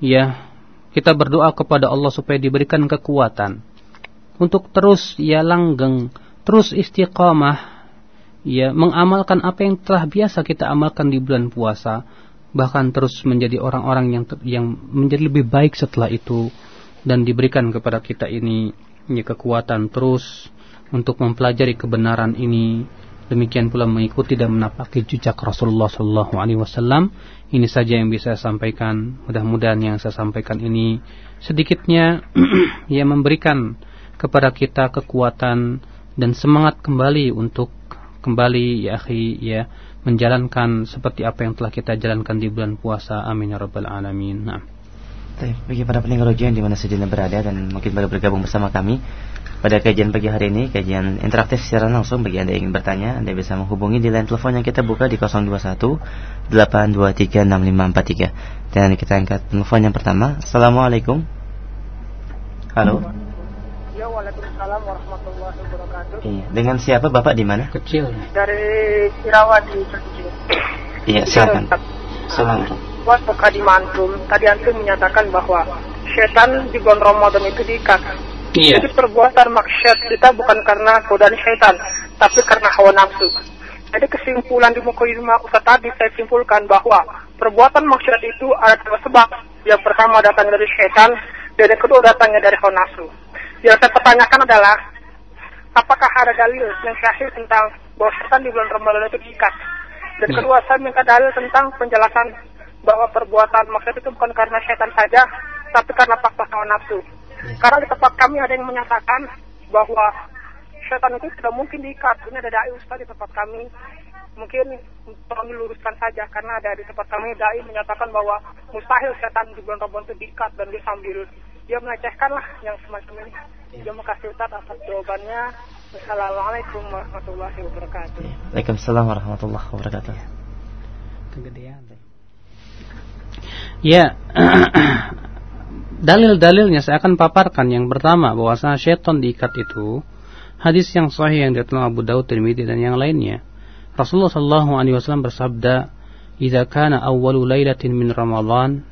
ya kita berdoa kepada Allah supaya diberikan kekuatan untuk terus ya langgeng terus istiqamah ya mengamalkan apa yang telah biasa kita amalkan di bulan puasa bahkan terus menjadi orang-orang yang yang menjadi lebih baik setelah itu dan diberikan kepada kita ini ya kekuatan terus untuk mempelajari kebenaran ini. Demikian pula mengikuti dan menapaki jejak Rasulullah Shallallahu Alaihi Wasallam. Ini saja yang bisa saya sampaikan. Mudah-mudahan yang saya sampaikan ini sedikitnya yang memberikan kepada kita kekuatan dan semangat kembali untuk kembali ya akhi ya menjalankan seperti apa yang telah kita jalankan di bulan puasa. Amin ya rabbal alamin. Nah. Bagi para pendengar ujian di mana saja berada dan mungkin baru bergabung bersama kami pada kajian pagi hari ini, kajian interaktif secara langsung bagi Anda yang ingin bertanya, Anda bisa menghubungi di line telepon yang kita buka di 021 823 6543. Dan kita angkat telepon yang pertama. Assalamualaikum. Halo. Ya, Waalaikumsalam warahmatullahi wabarakatuh. Iya. Dengan siapa Bapak di mana? Kecil. Dari Irawan di Kecil. Iya, silakan. Assalamualaikum. Buat Kadi Mantum, tadi antum menyatakan bahwa setan di bulan Ramadan itu diikat Iya. Jadi perbuatan maksiat kita bukan karena godaan syaitan, tapi karena hawa nafsu. Jadi kesimpulan di muka ilmu Ustaz tadi saya simpulkan bahwa perbuatan maksiat itu ada dua sebab. Yang pertama datang dari syaitan, dan yang kedua datangnya dari hawa nafsu. Yang saya pertanyakan adalah, apakah ada dalil yang sahih tentang bahwa syaitan di bulan Ramadan itu diikat? Dan Ya. kedua, saya minta dalil tentang penjelasan bahwa perbuatan maksiat itu bukan karena syaitan saja, tapi karena faktor hawa nafsu. Karena di tempat kami ada yang menyatakan bahwa setan itu tidak mungkin diikat. Ini ada dai ustaz di tempat kami. Mungkin tolong diluruskan saja karena ada di tempat kami dai menyatakan bahwa mustahil setan di bulan Ramadan itu diikat dan dia sambil dia melecehkan lah yang semacam ini. Terima kasih Ustaz atas jawabannya. Assalamualaikum warahmatullahi wabarakatuh. Waalaikumsalam warahmatullahi wabarakatuh. Kegedean. Ya, dalil-dalilnya saya akan paparkan. Yang pertama, bahwasanya syaitan diikat itu hadis yang sahih yang diriwayatkan Abu Daud, Tirmidzi dan yang lainnya. Rasulullah sallallahu alaihi wasallam bersabda, "Idza kana awwalu lailatin min Ramadan,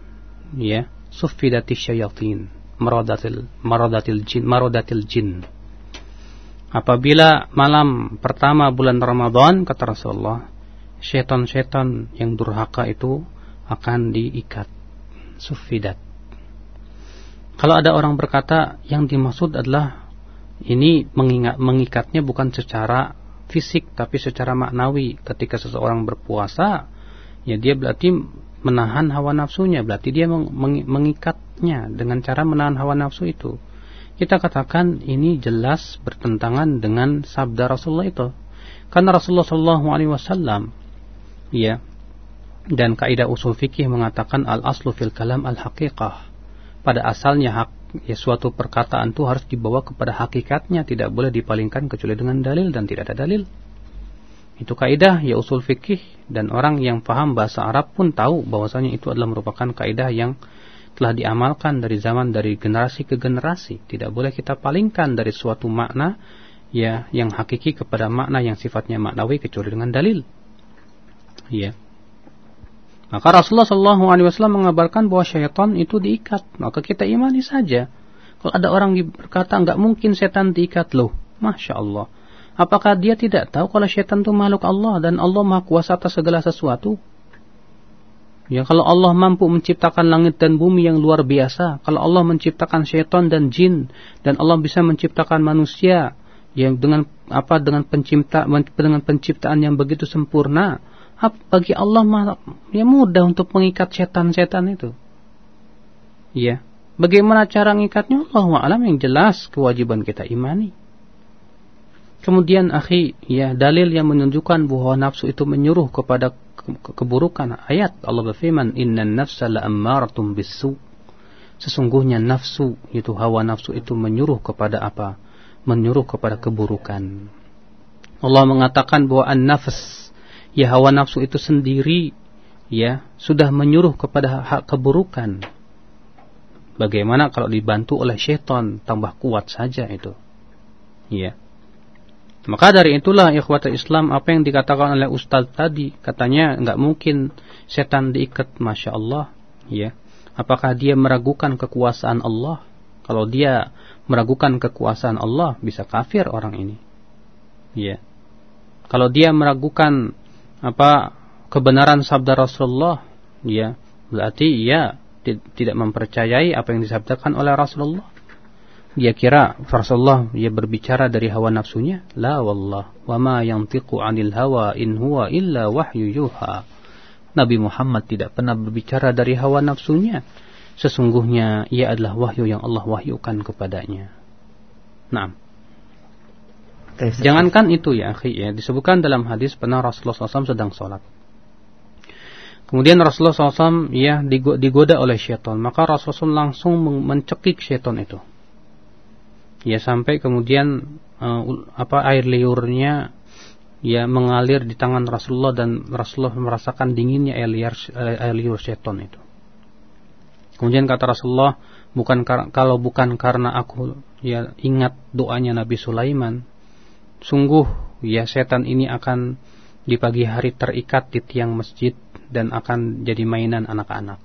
ya suffidati syayatin maradatil maradatil jin maradatil jin apabila malam pertama bulan Ramadan kata Rasulullah setan-setan yang durhaka itu akan diikat suffidat kalau ada orang berkata yang dimaksud adalah ini mengingat mengikatnya bukan secara fisik tapi secara maknawi. Ketika seseorang berpuasa ya dia berarti menahan hawa nafsunya. Berarti dia mengikatnya dengan cara menahan hawa nafsu itu. Kita katakan ini jelas bertentangan dengan sabda Rasulullah itu. Karena Rasulullah Wasallam ya dan kaidah usul fikih mengatakan al aslu fil kalam al haqiqah pada asalnya hak ya suatu perkataan itu harus dibawa kepada hakikatnya tidak boleh dipalingkan kecuali dengan dalil dan tidak ada dalil itu kaidah ya usul fikih dan orang yang paham bahasa Arab pun tahu bahwasanya itu adalah merupakan kaidah yang telah diamalkan dari zaman dari generasi ke generasi. Tidak boleh kita palingkan dari suatu makna ya yang hakiki kepada makna yang sifatnya maknawi kecuali dengan dalil. Ya. Maka Rasulullah Shallallahu Alaihi Wasallam mengabarkan bahwa syaitan itu diikat. Maka kita imani saja. Kalau ada orang berkata nggak mungkin setan diikat loh, masya Allah. Apakah dia tidak tahu kalau syaitan itu makhluk Allah dan Allah maha kuasa atas segala sesuatu? Ya kalau Allah mampu menciptakan langit dan bumi yang luar biasa, kalau Allah menciptakan syaitan dan jin dan Allah bisa menciptakan manusia yang dengan apa dengan pencipta dengan penciptaan yang begitu sempurna, bagi Allah ya mudah untuk mengikat setan-setan itu. Ya. Bagaimana cara mengikatnya? Allah alam yang jelas kewajiban kita imani. Kemudian akhi, ya dalil yang menunjukkan bahwa nafsu itu menyuruh kepada ke keburukan. Ayat Allah berfirman, "Innan nafsa la'ammaratun bisu." Sesungguhnya nafsu itu hawa nafsu itu menyuruh kepada apa? Menyuruh kepada keburukan. Allah mengatakan bahwa an-nafs, ya hawa nafsu itu sendiri ya sudah menyuruh kepada hak keburukan. Bagaimana kalau dibantu oleh syaitan tambah kuat saja itu. Ya. Maka dari itulah ikhwata Islam apa yang dikatakan oleh Ustaz tadi katanya nggak mungkin setan diikat masya Allah ya apakah dia meragukan kekuasaan Allah kalau dia meragukan kekuasaan Allah bisa kafir orang ini ya kalau dia meragukan apa kebenaran sabda Rasulullah ya berarti ya tidak mempercayai apa yang disabdakan oleh Rasulullah dia kira Rasulullah dia berbicara dari hawa nafsunya? La wallah, wa ma yantiqu 'anil hawa in huwa illa wahyu yuha. Nabi Muhammad tidak pernah berbicara dari hawa nafsunya. Sesungguhnya ia adalah wahyu yang Allah wahyukan kepadanya. Nah, Jangankan itu ya, akhi, ya, disebutkan dalam hadis pernah Rasulullah SAW sedang sholat. Kemudian Rasulullah SAW ya digoda oleh syaitan, maka Rasulullah SAW langsung mencekik syaitan itu ya sampai kemudian uh, apa air liurnya ya mengalir di tangan Rasulullah dan Rasulullah merasakan dinginnya air liur, air liur seton itu. Kemudian kata Rasulullah, bukan kalau bukan karena aku ya ingat doanya Nabi Sulaiman, sungguh ya setan ini akan di pagi hari terikat di tiang masjid dan akan jadi mainan anak-anak.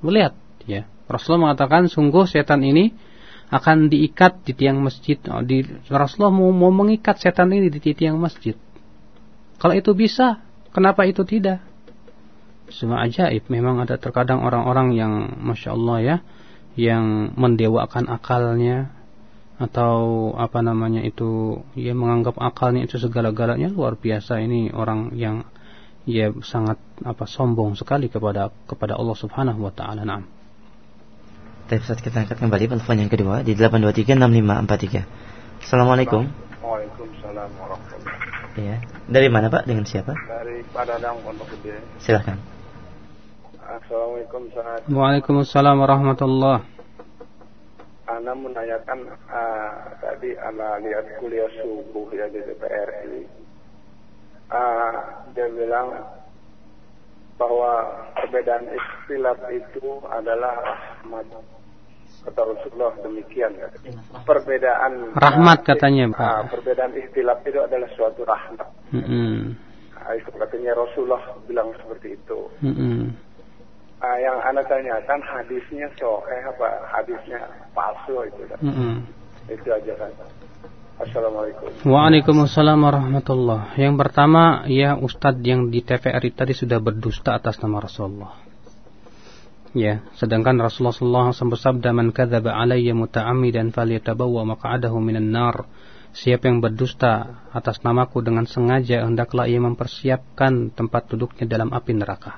Melihat ya, Rasulullah mengatakan sungguh setan ini akan diikat di tiang masjid. Oh, di, Rasulullah mau, mau mengikat setan ini di tiang masjid. Kalau itu bisa, kenapa itu tidak? Semua ajaib. Memang ada terkadang orang-orang yang, masya Allah ya, yang mendewakan akalnya atau apa namanya itu, ya menganggap akalnya itu segala-galanya luar biasa. Ini orang yang ya sangat apa sombong sekali kepada kepada Allah Subhanahu wa taala. Nah. Baik, Ustaz kita angkat kembali telepon yang kedua di 8236543. Assalamualaikum. Waalaikumsalam warahmatullahi Iya. Dari mana Pak? Dengan siapa? Dari Padadang Pondok Gede. Silahkan. Assalamualaikum. Waalaikumsalam warahmatullahi Ana menanyakan uh, tadi Ana lihat kuliah subuh ya di DPR ini. Uh, dia bilang bahwa perbedaan istilah itu adalah rahmat kata Rasulullah demikian ya. Perbedaan rahmat katanya Pak. Uh, perbedaan istilah itu adalah suatu rahmat. Mm -hmm. nah, itu katanya Rasulullah bilang seperti itu. Mm -hmm. Uh, yang anda tanyakan hadisnya so eh apa hadisnya palsu itu kan. Mm -hmm. Itu aja kan. Assalamualaikum. Waalaikumsalam warahmatullah. Yang pertama, ya Ustadz yang di TVRI tadi sudah berdusta atas nama Rasulullah. Ya, sedangkan Rasulullah SAW bersabda, "Man kadzaba alayya muta'ammidan falyatabawwa maq'adahu minan nar." Siapa yang berdusta atas namaku dengan sengaja, hendaklah ia mempersiapkan tempat duduknya dalam api neraka.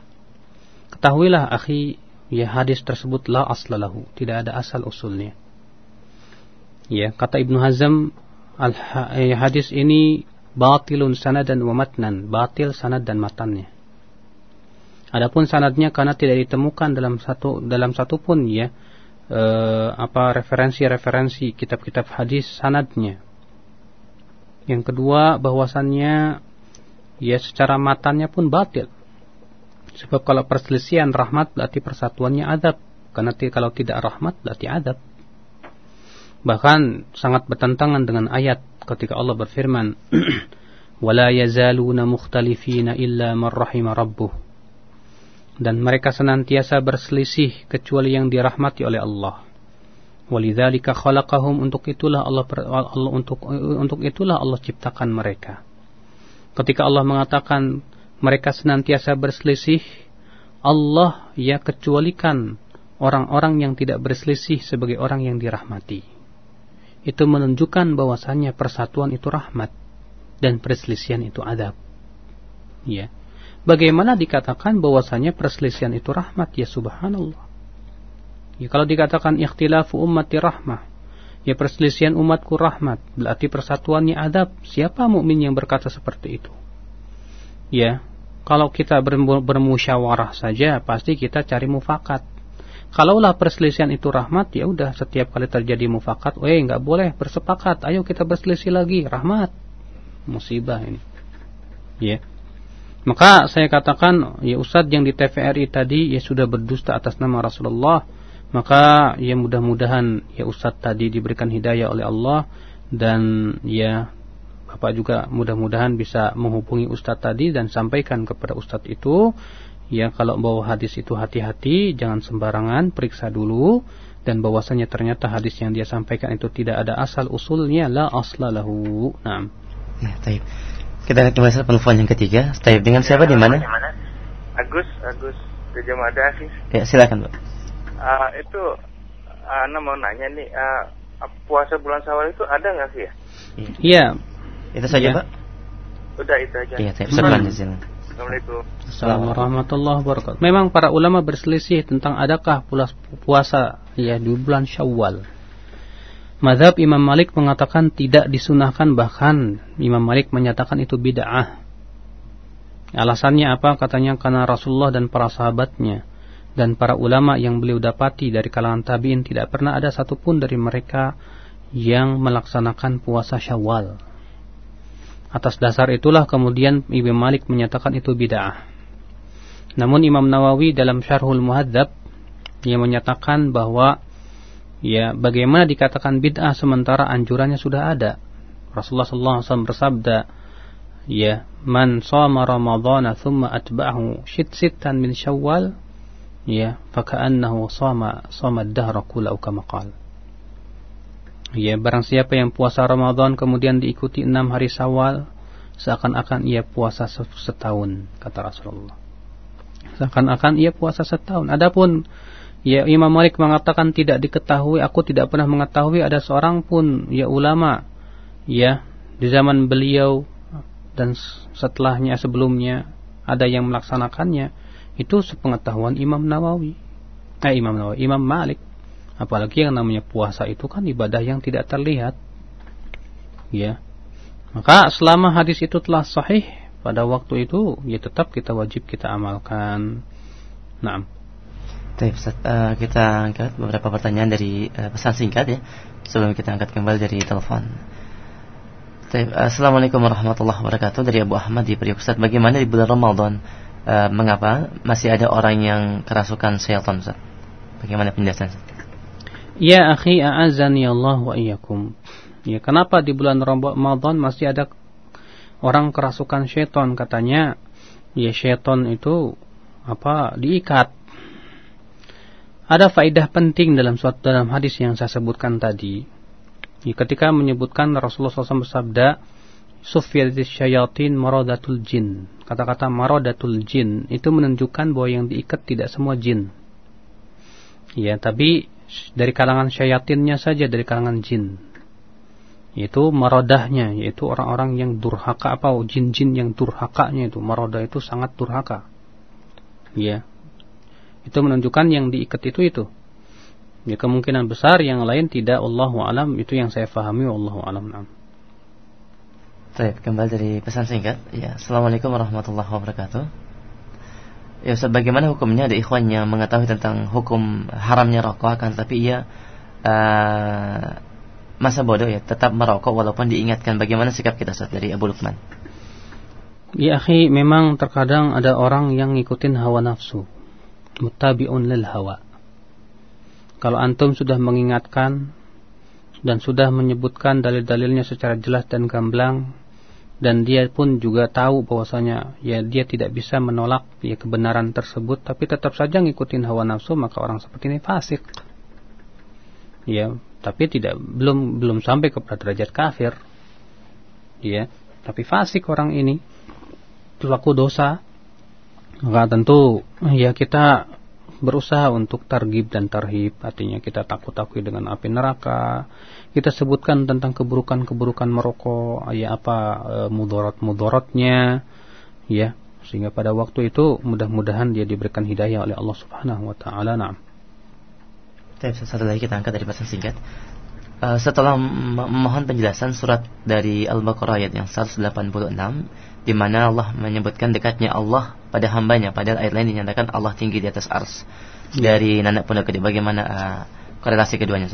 Ketahuilah, akhi, ya hadis tersebut la aslalahu, tidak ada asal usulnya. Ya, kata Ibnu Hazm, al eh, hadis ini batilun sanadan wa matnan, batil sanad dan matannya. Adapun sanadnya karena tidak ditemukan dalam satu dalam satu pun ya e, apa referensi-referensi kitab-kitab hadis sanadnya. Yang kedua bahwasannya ya secara matannya pun batil. Sebab kalau perselisihan rahmat berarti persatuannya adab. Karena kalau tidak rahmat berarti adab. Bahkan sangat bertentangan dengan ayat ketika Allah berfirman, "Wala yazaluna mukhtalifina illa man rahima rabbuh." dan mereka senantiasa berselisih kecuali yang dirahmati oleh Allah. Walidzalika khalaqahum untuk itulah Allah, Allah untuk untuk itulah Allah ciptakan mereka. Ketika Allah mengatakan mereka senantiasa berselisih, Allah ya kecualikan orang-orang yang tidak berselisih sebagai orang yang dirahmati. Itu menunjukkan bahwasannya persatuan itu rahmat dan perselisihan itu adab. Ya. Bagaimana dikatakan bahwasanya perselisihan itu rahmat ya subhanallah. Ya, kalau dikatakan ikhtilafu ummati rahmah, ya perselisihan umatku rahmat, berarti persatuannya adab. Siapa mukmin yang berkata seperti itu? Ya, kalau kita bermusyawarah saja pasti kita cari mufakat. Kalaulah perselisihan itu rahmat, ya udah setiap kali terjadi mufakat, eh nggak boleh bersepakat, ayo kita berselisih lagi, rahmat. Musibah ini. Ya. Maka saya katakan ya Ustadz yang di TVRI tadi ya sudah berdusta atas nama Rasulullah. Maka ya mudah-mudahan ya Ustadz tadi diberikan hidayah oleh Allah dan ya Bapak juga mudah-mudahan bisa menghubungi Ustadz tadi dan sampaikan kepada Ustadz itu ya kalau bawa hadis itu hati-hati jangan sembarangan periksa dulu dan bahwasanya ternyata hadis yang dia sampaikan itu tidak ada asal usulnya la aslalahu. Nah. Ya, baik. Kita kembali penelpon yang ketiga. Stay dengan siapa di mana? Agus, Agus Gajah Mada sih. Ya, silakan, Pak. Uh, itu uh, Ana mau nanya nih, uh, puasa bulan Syawal itu ada nggak sih ya? Iya. Itu saja, ya. Pak. Udah itu aja. Iya, saya hmm. Assalamualaikum. Assalamualaikum warahmatullahi wabarakatuh. Memang para ulama berselisih tentang adakah puasa ya di bulan Syawal. Madhab Imam Malik mengatakan tidak disunahkan bahkan Imam Malik menyatakan itu bid'ah. Alasannya apa? Katanya karena Rasulullah dan para sahabatnya dan para ulama yang beliau dapati dari kalangan tabi'in tidak pernah ada satupun dari mereka yang melaksanakan puasa syawal. Atas dasar itulah kemudian Imam Malik menyatakan itu bid'ah. Namun Imam Nawawi dalam Syarhul Muhadzab ia menyatakan bahwa ya bagaimana dikatakan bid'ah sementara anjurannya sudah ada Rasulullah SAW bersabda ya man shoma ramadhana thumma atba'ahu sittan min syawal ya faka'annahu shoma shoma ad-dahra kullahu kama qala ya barang siapa yang puasa Ramadan kemudian diikuti enam hari Syawal seakan-akan ia puasa setahun kata Rasulullah seakan-akan ia puasa setahun adapun Ya Imam Malik mengatakan tidak diketahui, aku tidak pernah mengetahui ada seorang pun ya ulama ya di zaman beliau dan setelahnya sebelumnya ada yang melaksanakannya. Itu sepengetahuan Imam Nawawi. Eh Imam Nawawi, Imam Malik. Apalagi yang namanya puasa itu kan ibadah yang tidak terlihat. Ya. Maka selama hadis itu telah sahih pada waktu itu ya tetap kita wajib kita amalkan. Nah, Baik, uh, kita angkat beberapa pertanyaan dari uh, pesan singkat ya sebelum kita angkat kembali dari telepon. Baik, uh, Assalamualaikum warahmatullahi wabarakatuh dari Abu Ahmad di Priok Ustaz. Bagaimana di bulan Ramadan uh, mengapa masih ada orang yang kerasukan syaitan Ustaz? Bagaimana penjelasan? Ya akhi a'azani Allah wa iyyakum. Ya, kenapa di bulan Ramadan masih ada orang kerasukan syaitan katanya? Ya syaitan itu apa diikat Ada faedah penting dalam suatu dalam hadis yang saya sebutkan tadi. Ketika menyebutkan Rasulullah SAW bersabda, Sufyatis syayatin maradatul jin. Kata-kata maradatul jin itu menunjukkan bahwa yang diikat tidak semua jin. Ya, tapi dari kalangan syayatinnya saja dari kalangan jin. Yaitu marodahnya, yaitu orang-orang yang durhaka apa jin-jin yang durhakanya itu. Marodah itu sangat durhaka. Ya, itu menunjukkan yang diikat itu itu. Ya kemungkinan besar yang lain tidak Allahu alam itu yang saya fahami Allahu alam. Baik, kembali dari pesan singkat. Ya, Assalamualaikum warahmatullahi wabarakatuh. Ya Ustaz, bagaimana hukumnya ada ikhwan yang mengetahui tentang hukum haramnya rokok akan tapi ia uh, masa bodoh ya, tetap merokok walaupun diingatkan bagaimana sikap kita Ustaz dari Abu Lukman. Ya akhi, memang terkadang ada orang yang ngikutin hawa nafsu mutabi'un lil hawa. Kalau antum sudah mengingatkan dan sudah menyebutkan dalil-dalilnya secara jelas dan gamblang dan dia pun juga tahu bahwasanya ya dia tidak bisa menolak ya kebenaran tersebut tapi tetap saja ngikutin hawa nafsu maka orang seperti ini fasik. Ya, tapi tidak belum belum sampai kepada derajat kafir. Ya, tapi fasik orang ini pelaku dosa maka tentu ya kita berusaha untuk targib dan tarhib artinya kita takut-takut dengan api neraka kita sebutkan tentang keburukan-keburukan merokok ya apa e, mudorot-mudorotnya ya sehingga pada waktu itu mudah-mudahan dia diberikan hidayah oleh Allah Subhanahu wa taala. Naam. Satu lagi kita angkat dari pesan singkat. Uh, setelah memohon penjelasan surat dari Al-Baqarah ayat yang 186 di mana Allah menyebutkan dekatnya Allah pada hambanya. Padahal ayat lain dinyatakan Allah tinggi di atas ars. Ya. dari Nanak Pondok Gede bagaimana uh, korelasi keduanya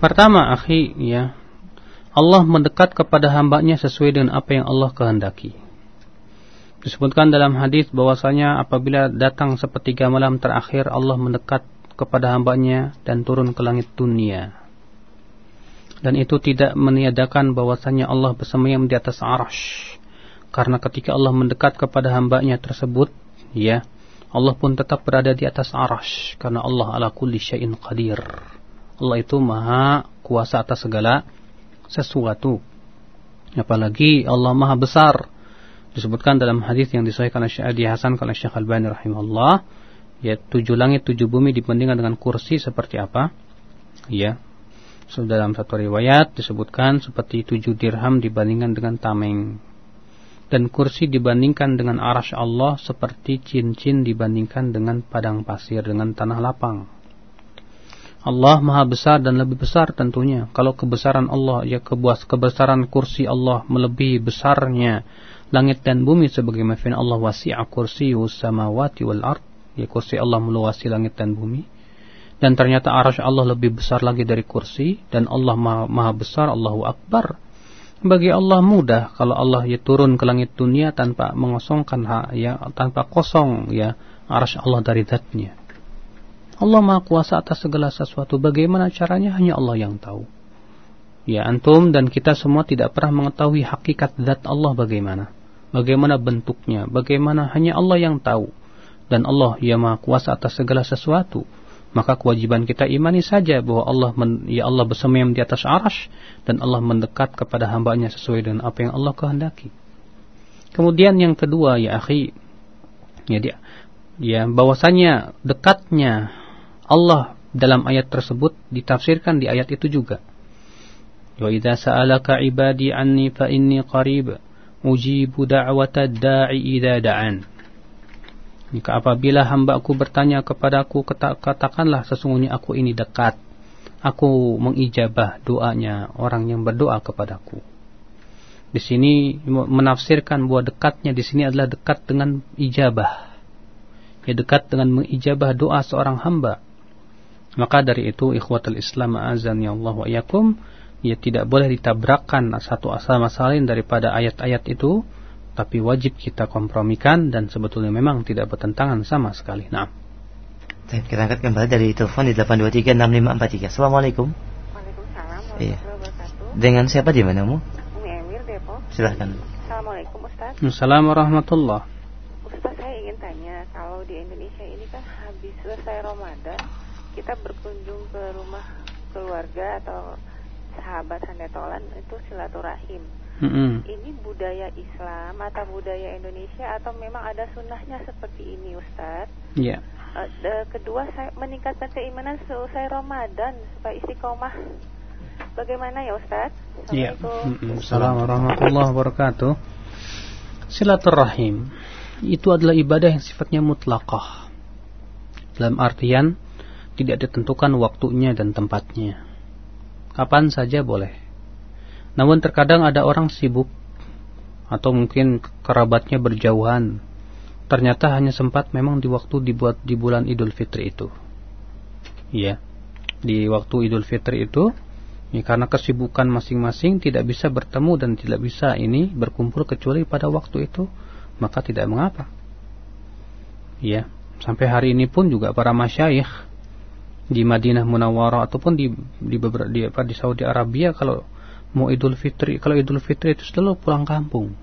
pertama akhi ya. Allah mendekat kepada hambanya sesuai dengan apa yang Allah kehendaki. Disebutkan dalam hadis bahwasanya apabila datang sepertiga malam terakhir Allah mendekat kepada hambanya dan turun ke langit dunia. Dan itu tidak meniadakan bahwasanya Allah bersemayam di atas arash karena ketika Allah mendekat kepada hambanya tersebut, ya, Allah pun tetap berada di atas arash. Karena Allah ala kulli syai'in qadir. Allah itu maha kuasa atas segala sesuatu. Apalagi Allah maha besar. Disebutkan dalam hadis yang disahihkan oleh Hasan oleh Syekh Al-Bani rahimahullah, ya tujuh langit tujuh bumi dibandingkan dengan kursi seperti apa? Ya, dalam satu riwayat disebutkan seperti tujuh dirham dibandingkan dengan tameng dan kursi dibandingkan dengan arash Allah seperti cincin dibandingkan dengan padang pasir dengan tanah lapang. Allah maha besar dan lebih besar tentunya. Kalau kebesaran Allah, ya kebuas kebesaran kursi Allah melebihi besarnya langit dan bumi sebagai firman Allah wasi'a kursi samawati wal ard. Ya kursi Allah meluasi langit dan bumi. Dan ternyata arash Allah lebih besar lagi dari kursi dan Allah maha, maha besar, Allahu Akbar bagi Allah mudah kalau Allah ya turun ke langit dunia tanpa mengosongkan hak ya tanpa kosong ya arsy Allah dari zatnya. Allah Maha Kuasa atas segala sesuatu. Bagaimana caranya hanya Allah yang tahu. Ya antum dan kita semua tidak pernah mengetahui hakikat zat Allah bagaimana. Bagaimana bentuknya, bagaimana hanya Allah yang tahu. Dan Allah ya Maha Kuasa atas segala sesuatu maka kewajiban kita imani saja bahwa Allah men, ya Allah bersemayam di atas arash dan Allah mendekat kepada hambanya sesuai dengan apa yang Allah kehendaki. Kemudian yang kedua ya akhi ya dia ya bahwasanya dekatnya Allah dalam ayat tersebut ditafsirkan di ayat itu juga. Wa idza sa'alaka ibadi anni fa inni qarib ujibu da'wata da'i idza da'an. Jika apabila hambaku bertanya kepadaku, katakanlah sesungguhnya aku ini dekat. Aku mengijabah doanya orang yang berdoa kepadaku. Di sini menafsirkan bahwa dekatnya di sini adalah dekat dengan ijabah. Ya dekat dengan mengijabah doa seorang hamba. Maka dari itu ikhwatul Islam azan ya Allah wa yakum ya tidak boleh ditabrakkan satu asal masalin daripada ayat-ayat itu tapi wajib kita kompromikan dan sebetulnya memang tidak bertentangan sama sekali. Nah. Baik, kita angkat kembali dari telepon di 8236543. Assalamualaikum. Waalaikumsalam iya. Dengan siapa di mana, Mu? Umi Emir, Depok. Silahkan. Assalamualaikum, Ustaz. Assalamualaikum warahmatullah. Ustaz, saya ingin tanya, kalau di Indonesia ini kan habis selesai Ramadan, kita berkunjung ke rumah keluarga atau sahabat handetolan itu silaturahim. Mm-mm. Ini budaya Islam atau budaya Indonesia atau memang ada sunnahnya seperti ini Ustadz? Ya. Eh, de- kedua saya meningkatkan keimanan seusai Ramadan supaya istiqomah. Bagaimana ya Ustadz? Ya. Assalamualaikum. Mm-mm. Assalamualaikum warahmatullahi wabarakatuh. Silaturahim itu adalah ibadah yang sifatnya mutlakah. Dalam artian tidak ditentukan waktunya dan tempatnya. Kapan saja boleh. Namun terkadang ada orang sibuk atau mungkin kerabatnya berjauhan. Ternyata hanya sempat memang di waktu dibuat di bulan Idul Fitri itu. Iya. Di waktu Idul Fitri itu Ya, karena kesibukan masing-masing tidak bisa bertemu dan tidak bisa ini berkumpul kecuali pada waktu itu, maka tidak mengapa. Ya, sampai hari ini pun juga para masyayikh di Madinah Munawwarah ataupun di di di, apa, di Saudi Arabia kalau mau Idul Fitri, kalau Idul Fitri itu selalu pulang kampung.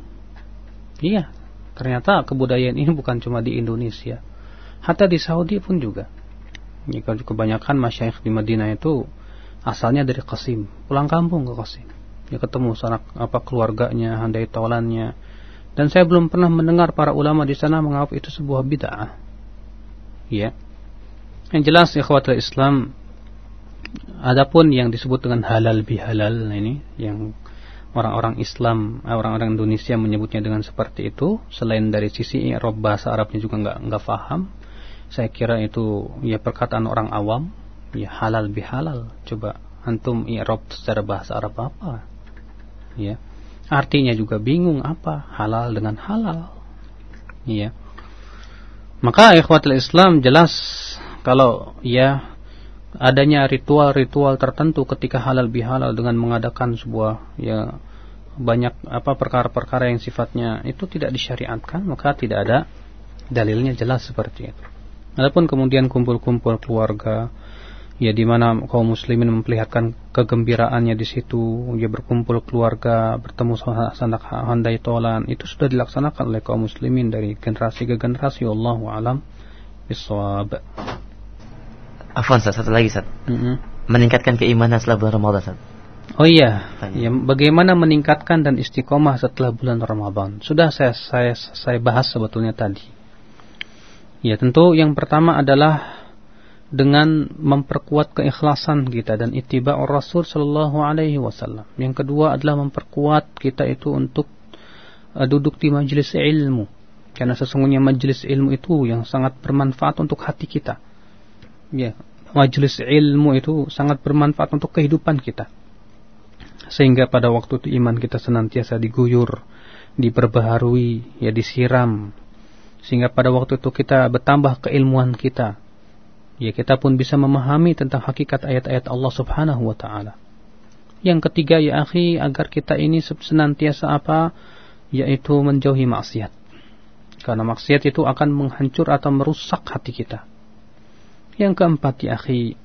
Iya, ternyata kebudayaan ini bukan cuma di Indonesia. Hatta di Saudi pun juga. Kalau kebanyakan masyayikh di Madinah itu asalnya dari Qasim, pulang kampung ke Qasim. Dia ketemu sanak apa keluarganya, handai taulannya. Dan saya belum pernah mendengar para ulama di sana menganggap itu sebuah bid'ah. Ya. Yang jelas ikhwatul Islam adapun yang disebut dengan halal bihalal ini yang orang-orang Islam, eh, orang-orang Indonesia menyebutnya dengan seperti itu, selain dari sisi i'rab bahasa Arabnya juga nggak nggak paham. Saya kira itu ya perkataan orang awam ya halal bihalal. Coba antum i'rab secara bahasa Arab apa? Ya. Artinya juga bingung apa halal dengan halal. Ya maka ikhwatul Islam jelas kalau ya adanya ritual-ritual tertentu ketika halal bihalal dengan mengadakan sebuah ya banyak apa perkara-perkara yang sifatnya itu tidak disyariatkan maka tidak ada dalilnya jelas seperti itu. Adapun kemudian kumpul-kumpul keluarga ya di mana kaum muslimin memperlihatkan kegembiraannya di situ, ya berkumpul keluarga, bertemu sanak handai tolan, itu sudah dilaksanakan oleh kaum muslimin dari generasi ke generasi. Allahu alam bisawab. Afwan Ustaz, satu lagi Ustaz. Mm-mm. Meningkatkan keimanan setelah bulan Ramadan Ustaz. Oh iya, Tanya. ya, bagaimana meningkatkan dan istiqomah setelah bulan Ramadan? Sudah saya saya saya bahas sebetulnya tadi. Ya tentu yang pertama adalah dengan memperkuat keikhlasan kita dan ittiba Rasul Shallallahu Alaihi Wasallam. Yang kedua adalah memperkuat kita itu untuk uh, duduk di majelis ilmu, karena sesungguhnya majelis ilmu itu yang sangat bermanfaat untuk hati kita. Ya, majelis ilmu itu sangat bermanfaat untuk kehidupan kita. Sehingga pada waktu itu iman kita senantiasa diguyur, diperbaharui, ya disiram. Sehingga pada waktu itu kita bertambah keilmuan kita, ya kita pun bisa memahami tentang hakikat ayat-ayat Allah Subhanahu wa taala. Yang ketiga ya akhi agar kita ini senantiasa apa yaitu menjauhi maksiat. Karena maksiat itu akan menghancur atau merusak hati kita. Yang keempat ya akhi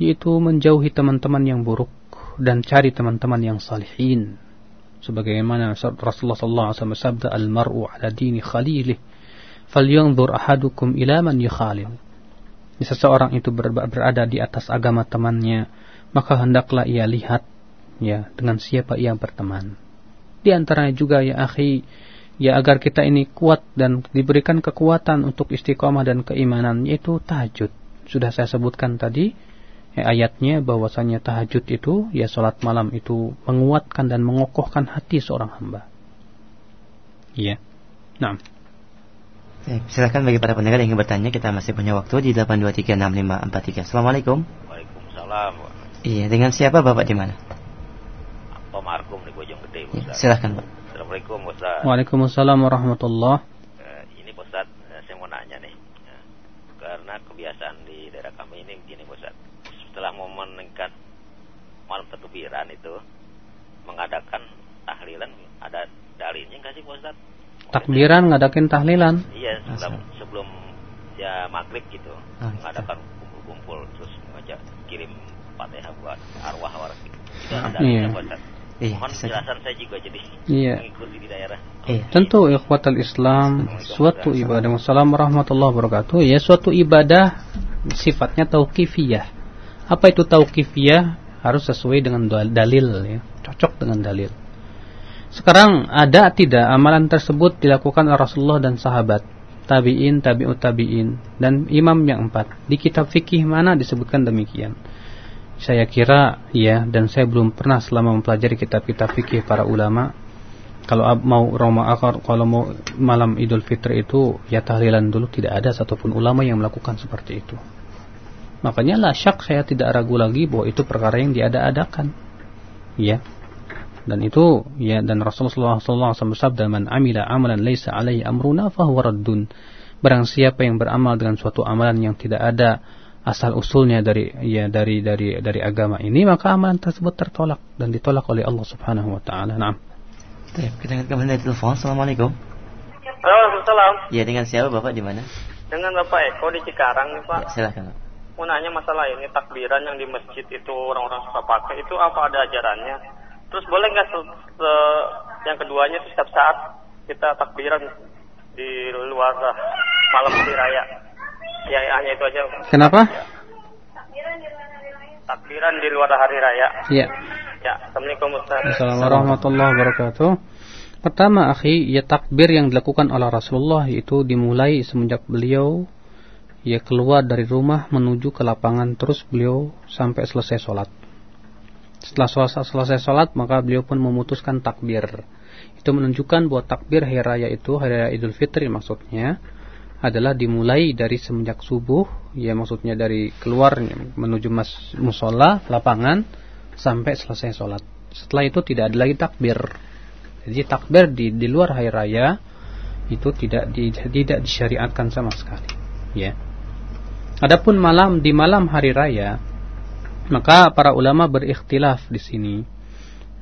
yaitu menjauhi teman-teman yang buruk dan cari teman-teman yang salihin. Sebagaimana Rasulullah SAW bersabda al-mar'u ala dini khalilih falyanzur ahadukum ila man yukhalil seseorang itu ber berada di atas agama temannya, maka hendaklah ia lihat ya dengan siapa ia berteman. Di antaranya juga ya akhi, ya agar kita ini kuat dan diberikan kekuatan untuk istiqomah dan keimanan yaitu tahajud. Sudah saya sebutkan tadi ya, ayatnya bahwasanya tahajud itu ya salat malam itu menguatkan dan mengokohkan hati seorang hamba. Ya. Nah. Ya, silakan bagi para pendengar yang ingin bertanya, kita masih punya waktu di 8236543. Assalamualaikum. Waalaikumsalam. Iya, dengan siapa Bapak di mana? Tom Arkum di Bojong Gede, Ya, Ustaz. silakan, Pak. Assalamualaikum, Ustaz. Waalaikumsalam warahmatullah. Eh, ini Ustaz, eh, saya mau nanya nih. Ya, karena kebiasaan di daerah kami ini begini, Ustaz. Setelah momen meningkat malam ketubiran itu mengadakan tahlilan ada dalilnya nggak sih, Ustaz? Takbiran ngadakin tahlilan. Iya, sebelum, sebelum ya maghrib gitu, Ah, mengadakan kumpul-kumpul terus ngajak kirim fatihah buat arwah orang. Itu Ah, ada iya. dalilnya, Ustaz. Iya, Mohon penjelasan saya juga jadi Iya. mengikuti di daerah. Iya. Tentu ikhwatal Islam suatu ibadah. Wassalamualaikum warahmatullahi wabarakatuh. Ya suatu ibadah sifatnya tauqifiyah. Apa itu tauqifiyah? Harus sesuai dengan dalil ya, cocok dengan dalil. Sekarang ada tidak amalan tersebut dilakukan oleh Rasulullah dan sahabat, tabi'in, tabi'ut tabi'in dan imam yang empat. Di kitab fikih mana disebutkan demikian? Saya kira ya dan saya belum pernah selama mempelajari kitab-kitab fikih para ulama kalau mau Roma akar kalau mau malam Idul Fitri itu ya tahlilan dulu tidak ada satupun ulama yang melakukan seperti itu. Makanya lah syak saya tidak ragu lagi bahwa itu perkara yang diada-adakan. Ya. Dan itu ya dan Rasulullah SAW bersabda man amila amalan laisa alaihi amruna fahuwa raddun. Barang siapa yang beramal dengan suatu amalan yang tidak ada asal usulnya dari ya dari dari dari agama ini maka amalan tersebut tertolak dan ditolak oleh Allah Subhanahu wa taala. Naam. Baik, kita angkat kembali dari telepon. Assalamualaikum. Waalaikumsalam. Ya, dengan siapa Bapak di mana? Dengan Bapak Eko di Cikarang nih Pak. Ya, silakan. Mau nanya masalah ini takbiran yang di masjid itu orang-orang suka pakai itu apa ada ajarannya? Terus boleh nggak yang keduanya itu setiap saat kita takbiran di luar malam hari raya? Ya, hanya itu aja. Kenapa? Takbiran di luar hari raya. Iya. Ya, Assalamualaikum Ustaz. Assalamualaikum warahmatullahi wabarakatuh. Pertama, akhi, ya takbir yang dilakukan oleh Rasulullah itu dimulai semenjak beliau ya keluar dari rumah menuju ke lapangan terus beliau sampai selesai sholat. Setelah selesai, sholat maka beliau pun memutuskan takbir. Itu menunjukkan bahwa takbir hari raya itu hari raya Idul Fitri maksudnya adalah dimulai dari semenjak subuh, ya maksudnya dari keluar menuju mas musola lapangan sampai selesai sholat. Setelah itu tidak ada lagi takbir. Jadi takbir di, di luar hari raya itu tidak di, tidak disyariatkan sama sekali. Ya. Adapun malam di malam hari raya, maka para ulama berikhtilaf di sini.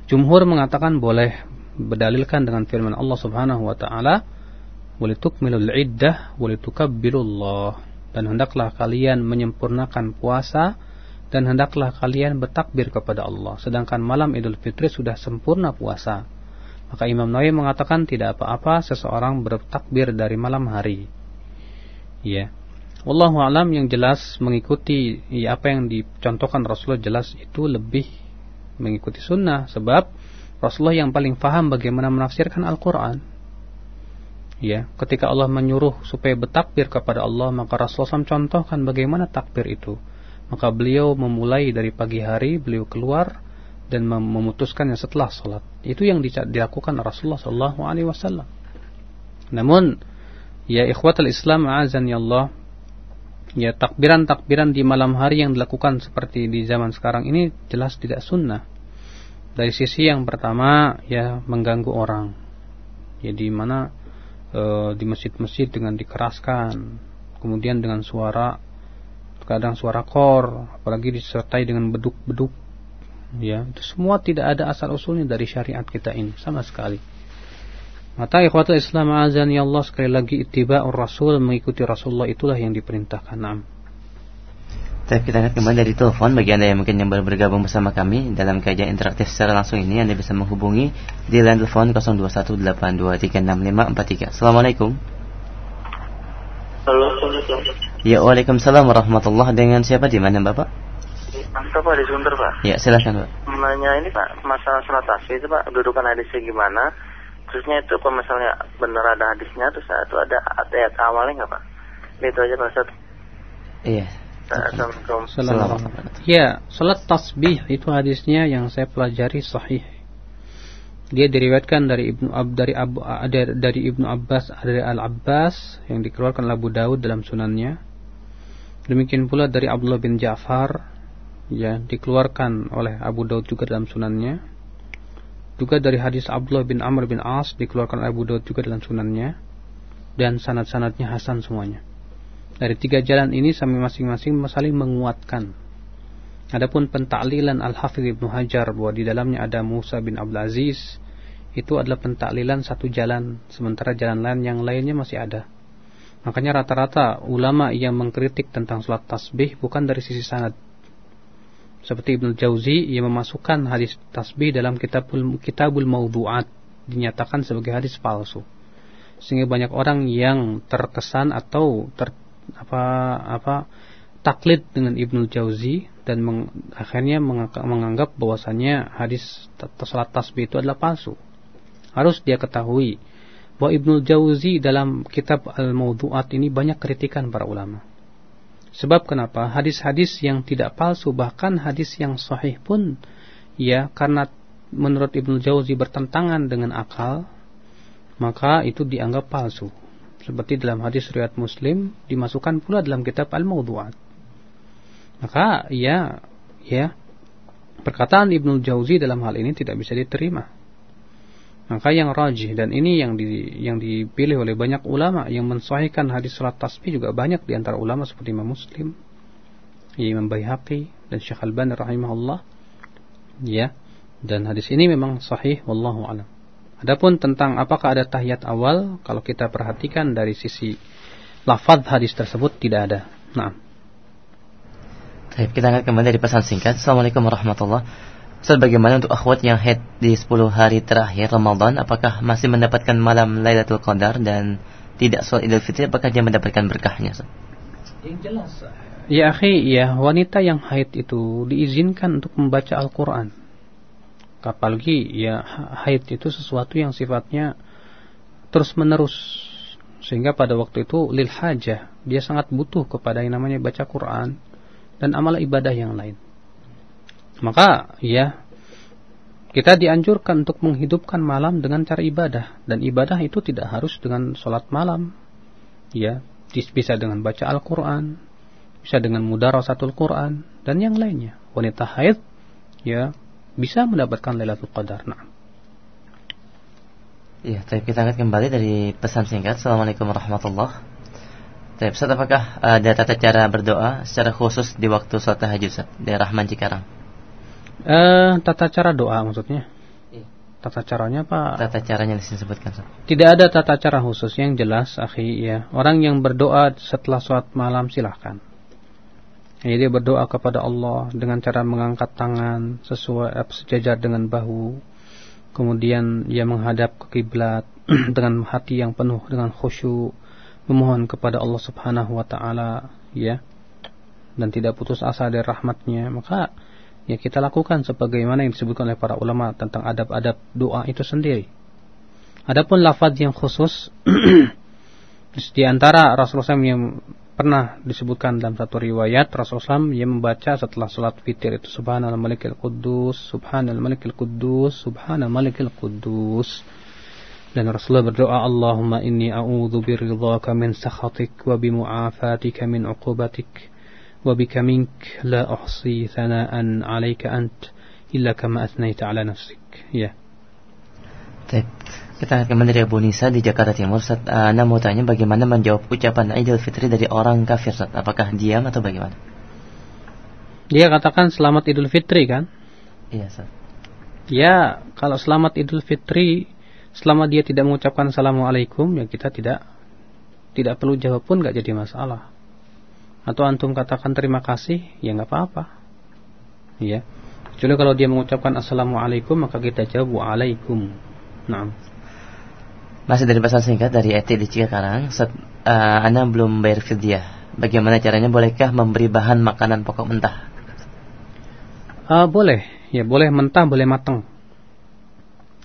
Jumhur mengatakan boleh berdalilkan dengan firman Allah Subhanahu wa taala, "Walitukmilul iddah walitukabbilullah." Dan hendaklah kalian menyempurnakan puasa dan hendaklah kalian bertakbir kepada Allah. Sedangkan malam Idul Fitri sudah sempurna puasa. Maka Imam Nawawi mengatakan tidak apa-apa seseorang bertakbir dari malam hari. Ya. Wallahu alam yang jelas mengikuti ya, apa yang dicontohkan Rasulullah jelas itu lebih mengikuti sunnah sebab Rasulullah yang paling faham bagaimana menafsirkan Al-Quran. Ya, ketika Allah menyuruh supaya bertakbir kepada Allah, maka Rasulullah SAW contohkan bagaimana takbir itu. Maka beliau memulai dari pagi hari, beliau keluar dan memutuskannya setelah sholat. Itu yang dilakukan Rasulullah Sallallahu Alaihi Wasallam. Namun, ya ikhwatul Islam azan ya Allah, ya takbiran-takbiran di malam hari yang dilakukan seperti di zaman sekarang ini jelas tidak sunnah. Dari sisi yang pertama, ya mengganggu orang. Ya mana e, di masjid-masjid dengan dikeraskan, kemudian dengan suara kadang suara kor, apalagi disertai dengan beduk-beduk. Ya, itu semua tidak ada asal usulnya dari syariat kita ini sama sekali. Mata ikhwatul Islam azan ya Allah sekali lagi ittiba'ur Rasul mengikuti Rasulullah itulah yang diperintahkan. Naam. Tapi kita akan kembali dari telepon bagi Anda yang mungkin yang baru bergabung bersama kami dalam kajian interaktif secara langsung ini Anda bisa menghubungi di line telepon 0218236543. Assalamualaikum. Halo, Ya, Waalaikumsalam warahmatullahi Dengan siapa di mana, Bapak? Pak di Sunter, Pak. Ya, silakan, Pak. Nanya ini, Pak, masalah sholat tasbih itu, Pak, dudukan hadisnya gimana? Terusnya itu kalau misalnya benar ada hadisnya, terus itu ada ayat awalnya nggak, Pak? Itu aja, Pak Ustaz. Iya. Assalamualaikum. Assalamualaikum. Ya, sholat tasbih itu hadisnya yang saya pelajari sahih dia diriwayatkan dari Ibnu Ab, dari Abu dari, dari Ibnu Abbas dari Al Abbas yang dikeluarkan oleh Abu Daud dalam sunannya. Demikian pula dari Abdullah bin Ja'far ya dikeluarkan oleh Abu Daud juga dalam sunannya. Juga dari hadis Abdullah bin Amr bin As dikeluarkan Abu Daud juga dalam sunannya dan sanad-sanadnya hasan semuanya. Dari tiga jalan ini sampai masing-masing saling menguatkan Adapun pentaklilan Al-Hafidh Ibnu Hajar bahwa di dalamnya ada Musa bin Abdul Aziz itu adalah pentaklilan satu jalan sementara jalan lain yang lainnya masih ada. Makanya rata-rata ulama yang mengkritik tentang sholat tasbih bukan dari sisi sanad. Seperti Ibnu Jauzi yang memasukkan hadis tasbih dalam kitabul kitabul maudu'at dinyatakan sebagai hadis palsu. Sehingga banyak orang yang terkesan atau ter, apa apa taklid dengan Ibnu Jauzi dan meng, akhirnya menganggap bahwasannya hadis salat tasbih itu adalah palsu. Harus dia ketahui bahwa Ibnu Jauzi dalam kitab Al-Mawdu'at ini banyak kritikan para ulama. Sebab kenapa? Hadis-hadis yang tidak palsu bahkan hadis yang sahih pun ya karena menurut Ibnu Jauzi bertentangan dengan akal maka itu dianggap palsu. Seperti dalam hadis riwayat Muslim dimasukkan pula dalam kitab Al-Mawdu'at. Maka ya ya perkataan Ibnu Jauzi dalam hal ini tidak bisa diterima. Maka yang rajih dan ini yang di, yang dipilih oleh banyak ulama yang mensahihkan hadis salat tasbih juga banyak di antara ulama seperti Imam Muslim, Imam Baihaqi dan Syekh Al-Albani rahimahullah. Ya. Dan hadis ini memang sahih wallahu alam. Adapun tentang apakah ada tahiyat awal, kalau kita perhatikan dari sisi lafaz hadis tersebut tidak ada. Nah. Baik, kita akan kembali dari pesan singkat. Assalamualaikum warahmatullahi. Ustaz bagaimana untuk akhwat yang haid di 10 hari terakhir Ramadan Apakah masih mendapatkan malam Lailatul Qadar Dan tidak sholat idul fitri Apakah dia mendapatkan berkahnya Ustaz? Yang jelas Ya akhi, ya wanita yang haid itu diizinkan untuk membaca Al-Quran. Apalagi ya haid itu sesuatu yang sifatnya terus menerus Sehingga pada waktu itu lil hajah Dia sangat butuh kepada yang namanya baca Quran Dan amal ibadah yang lain maka ya kita dianjurkan untuk menghidupkan malam dengan cara ibadah dan ibadah itu tidak harus dengan sholat malam. Ya, bisa dengan baca Al-Qur'an, bisa dengan mudarasatul Qur'an dan yang lainnya. Wanita haid ya bisa mendapatkan Lailatul Qadar. Nah. Ya, tapi kita akan kembali dari pesan singkat. Assalamualaikum warahmatullahi. Ustaz, apakah ada tata cara berdoa secara khusus di waktu sholat tahajud di Rahman Cikarang? Eh, tata cara doa maksudnya. Iya. Tata caranya apa? Tata caranya disebutkan. Tidak ada tata cara khusus yang jelas, akhi ya. Orang yang berdoa setelah sholat malam silahkan. Jadi berdoa kepada Allah dengan cara mengangkat tangan sesuai eh, sejajar dengan bahu. Kemudian ia menghadap ke kiblat dengan hati yang penuh dengan khusyuk, memohon kepada Allah Subhanahu wa taala, ya. Dan tidak putus asa dari rahmatnya, maka ya kita lakukan sebagaimana yang disebutkan oleh para ulama tentang adab-adab doa itu sendiri. Adapun lafaz yang khusus di antara Rasulullah SAW yang pernah disebutkan dalam satu riwayat Rasulullah SAW yang membaca setelah salat fitir itu Subhanal Malikil Quddus, Subhanal Malikil Quddus, Subhanal Malikil Quddus. Dan Rasulullah berdoa Allahumma inni a'udzu biridhaka min sakhatik wa bimu'afatika min uqubatik. وبك منك لا أحصي ثناء عليك أنت إلا كما أثنيت على نفسك ya Baik. Kita akan kembali dari Abu Nisa di Jakarta Timur. Ustaz, uh, Anda mau tanya bagaimana menjawab ucapan Idul Fitri dari orang kafir, Ustaz? Apakah diam atau bagaimana? Dia katakan selamat Idul Fitri kan? Iya, Ustaz. Ya, kalau selamat Idul Fitri selama dia tidak mengucapkan assalamualaikum ya kita tidak tidak perlu jawab pun nggak jadi masalah atau antum katakan terima kasih, ya nggak apa-apa. Ya. Kecuali kalau dia mengucapkan assalamualaikum maka kita jawab waalaikum. Nah. Masih dari pesan singkat dari Eti di Cikarang, Set, uh, Anda belum bayar fidyah. Bagaimana caranya? Bolehkah memberi bahan makanan pokok mentah? Uh, boleh, ya boleh mentah, boleh matang.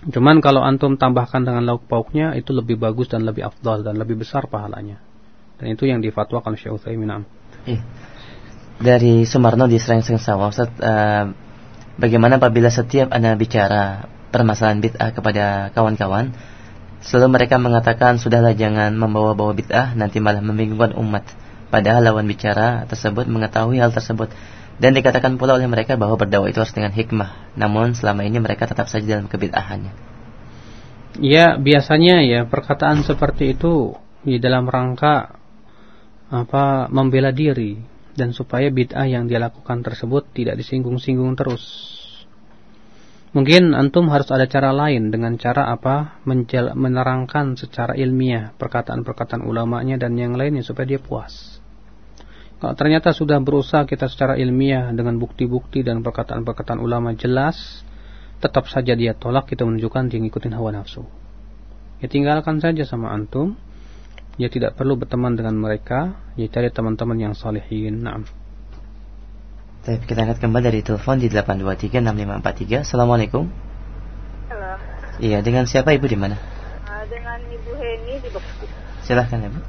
Cuman kalau antum tambahkan dengan lauk pauknya itu lebih bagus dan lebih afdal dan lebih besar pahalanya. Dan itu yang difatwakan Syekh Utsaimin. Iya. Dari Sumarno di Serengseng Sawah, Ustaz, uh, bagaimana apabila setiap Anda bicara permasalahan bid'ah kepada kawan-kawan, selalu mereka mengatakan sudahlah jangan membawa-bawa bid'ah, nanti malah membingungkan umat. Padahal lawan bicara tersebut mengetahui hal tersebut dan dikatakan pula oleh mereka bahwa berdakwah itu harus dengan hikmah. Namun selama ini mereka tetap saja dalam kebid'ahannya. Ya, biasanya ya perkataan seperti itu di dalam rangka apa membela diri dan supaya bid'ah yang dia lakukan tersebut tidak disinggung-singgung terus. Mungkin antum harus ada cara lain dengan cara apa menerangkan secara ilmiah perkataan-perkataan ulamanya dan yang lainnya supaya dia puas. Kalau ternyata sudah berusaha kita secara ilmiah dengan bukti-bukti dan perkataan-perkataan ulama jelas, tetap saja dia tolak kita menunjukkan dia ngikutin hawa nafsu. Ya tinggalkan saja sama antum ya tidak perlu berteman dengan mereka ya cari teman-teman yang salihin nah Baik, kita angkat kembali dari telepon di 8236543. Assalamualaikum. Halo. Iya, dengan siapa Ibu di mana? Uh, dengan Ibu Heni di Bekasi. Silahkan Ibu.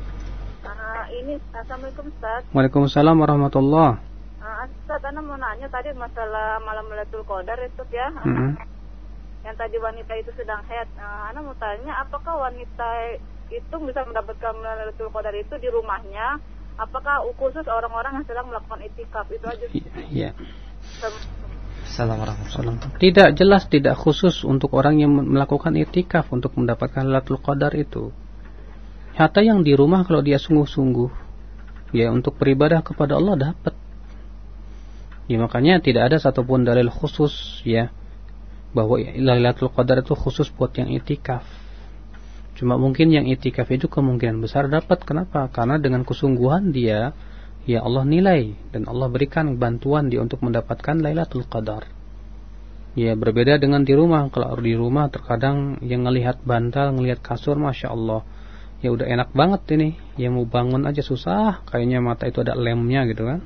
Uh, ini Assalamualaikum Ustaz. Waalaikumsalam warahmatullah. Uh, Ustaz, Ana mau nanya tadi masalah malam Lailatul Qadar itu ya. Mm -hmm. Yang tadi wanita itu sedang head. Uh, Ana mau tanya apakah wanita itu bisa mendapatkan Lailatul Qadar itu di rumahnya? Apakah khusus orang-orang yang sedang melakukan itikaf itu aja? Iya. Assalamualaikum. Tidak jelas tidak khusus untuk orang yang melakukan itikaf untuk mendapatkan Lailatul Qadar itu. Hatta yang di rumah kalau dia sungguh-sungguh ya untuk beribadah kepada Allah dapat. Ya makanya tidak ada satupun dalil khusus ya bahwa Lailatul Qadar itu khusus buat yang itikaf. Cuma mungkin yang itikaf itu kemungkinan besar dapat. Kenapa? Karena dengan kesungguhan dia, ya Allah nilai dan Allah berikan bantuan dia untuk mendapatkan Lailatul Qadar. Ya berbeda dengan di rumah. Kalau di rumah terkadang yang ngelihat bantal, ngelihat kasur, masya Allah, ya udah enak banget ini. Ya mau bangun aja susah. Kayaknya mata itu ada lemnya gitu kan.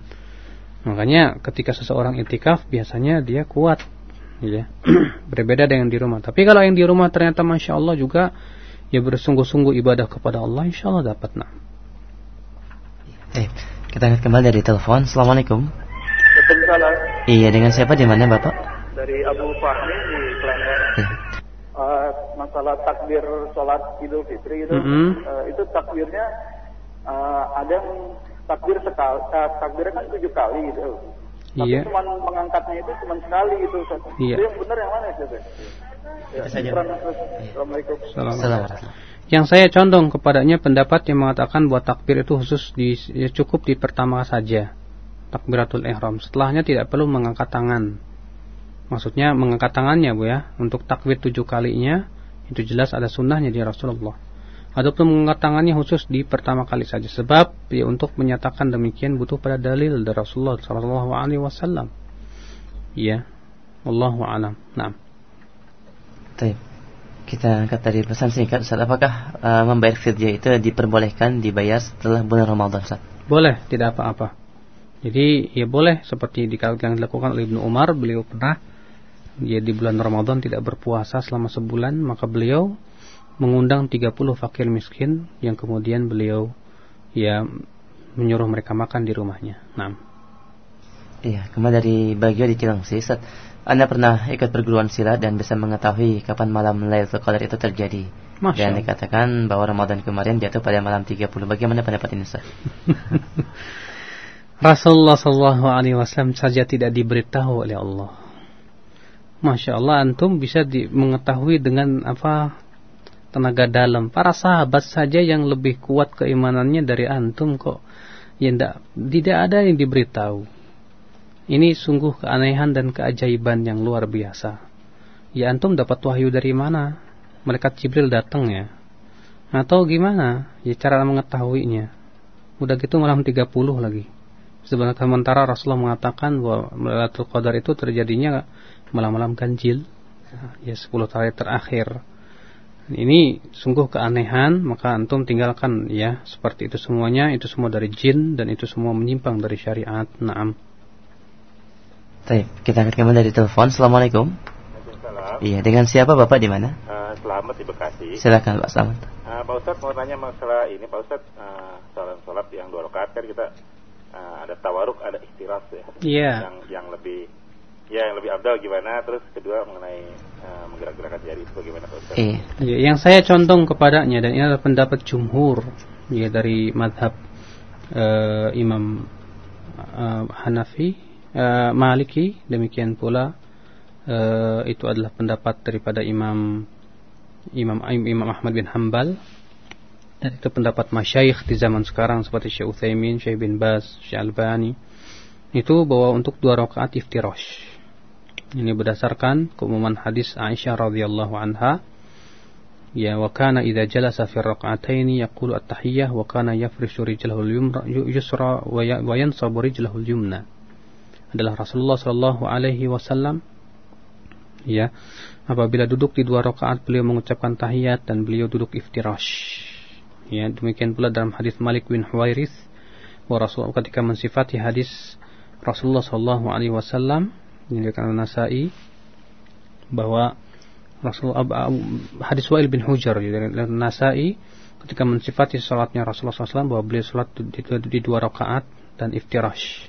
Makanya ketika seseorang itikaf biasanya dia kuat. Ya berbeda dengan di rumah. Tapi kalau yang di rumah ternyata masya Allah juga ya bersungguh-sungguh ibadah kepada Allah insya Allah dapat nah. Eh, kita angkat kembali dari telepon. Assalamualaikum. Waalaikumsalam. Iya, dengan siapa di mana Bapak? Dari Abu Fahmi di Klender. Ya. Uh, masalah takbir sholat Idul Fitri itu, Mm -hmm. uh, itu takbirnya uh, ada yang takbir sekali, uh, takbirnya kan tujuh kali gitu. Tapi Iya. cuma mengangkatnya itu cuma sekali gitu. Ustaz. Iya. Itu yang benar yang mana sih? Ustaz? Ya, Itu saja. syukran, Ustaz. Assalamualaikum. Assalamualaikum. Yang saya condong kepadanya pendapat yang mengatakan bahwa takbir itu khusus di, ya cukup di pertama saja. Takbiratul ihram. Setelahnya tidak perlu mengangkat tangan. Maksudnya mengangkat tangannya Bu ya. Untuk takbir tujuh kalinya itu jelas ada sunnahnya di Rasulullah. Adapun mengangkat tangannya khusus di pertama kali saja. Sebab ya untuk menyatakan demikian butuh pada dalil dari Rasulullah Shallallahu Alaihi Wasallam. Ya, Allahu alam. Nah. Baik. Kita angkat dari pesan singkat Ustaz. Apakah uh, membayar fidyah itu diperbolehkan dibayar setelah bulan Ramadan Ustaz? Boleh, tidak apa-apa. Jadi ya boleh seperti yang dilakukan oleh Ibnu Umar, beliau pernah dia di bulan Ramadan tidak berpuasa selama sebulan, maka beliau mengundang 30 fakir miskin yang kemudian beliau ya menyuruh mereka makan di rumahnya. Nah, Iya, kembali dari Bagio di Cilengsi Ustaz. Anda pernah ikut perguruan silat dan bisa mengetahui kapan malam Lailatul Qadar itu terjadi. Masya Dan dikatakan bahwa Ramadan kemarin jatuh pada malam 30. Bagaimana pendapat ini Ustaz? Rasulullah Shallallahu Alaihi Wasallam saja tidak diberitahu oleh Allah. Masya Allah, antum bisa di, mengetahui dengan apa tenaga dalam. Para sahabat saja yang lebih kuat keimanannya dari antum kok. Ya tidak, tidak ada yang diberitahu. Ini sungguh keanehan dan keajaiban yang luar biasa. Ya antum dapat wahyu dari mana? Malaikat Jibril datang ya. Atau gimana? Ya cara mengetahuinya. Udah gitu malam 30 lagi. Sementara Rasulullah mengatakan bahwa Lailatul Qadar itu terjadinya malam-malam ganjil. Ya 10 hari terakhir. Ini sungguh keanehan, maka antum tinggalkan ya seperti itu semuanya, itu semua dari jin dan itu semua menyimpang dari syariat. Naam. Baik, kita angkat kembali dari telepon. Assalamualaikum. Waalaikumsalam. Iya, dengan siapa Bapak di mana? Eh, selamat di Bekasi. Silakan Pak Selamat. Eh, Pak Ustadz mau tanya masalah ini Pak Ustadz eh, sholat sholat yang dua rakaat kan kita eh, ada tawaruk ada ikhtiras ya. Iya. Yang yang lebih ya yang lebih abdal gimana? Terus kedua mengenai eh, menggerak-gerakkan jari itu bagaimana Pak Ustadz? Iya. Ya, yang saya condong kepadanya dan ini adalah pendapat jumhur ya dari madhab eh, Imam Hanafi, eh, Maliki, demikian pula eh, itu adalah pendapat daripada Imam Imam Imam Ahmad bin Hambal dan itu pendapat masyayikh di zaman sekarang seperti Syekh Utsaimin, Syekh bin Baz, Syekh Albani itu bahwa untuk dua rakaat iftirash. Ini berdasarkan keumuman hadis Aisyah radhiyallahu anha Ya wa kana idza jalasa fi rak'ataini yaqulu at-tahiyyah wa kana yafrishu rijlahu al-yumra yusra wa ya- wa yansabu rijlahu al-yumna. Adalah Rasulullah sallallahu alaihi wasallam ya apabila duduk di dua rakaat beliau mengucapkan tahiyat dan beliau duduk iftirash. Ya demikian pula dalam hadis Malik bin Huwairith bahwa Rasulullah ketika mensifati hadis Rasulullah Shallallahu Alaihi Wasallam ini dikatakan Nasai bahwa Rasul hadis Wa'il bin Hujar dari Nasai ketika mensifati salatnya Rasulullah SAW bahwa beliau salat di, di dua rakaat dan iftirash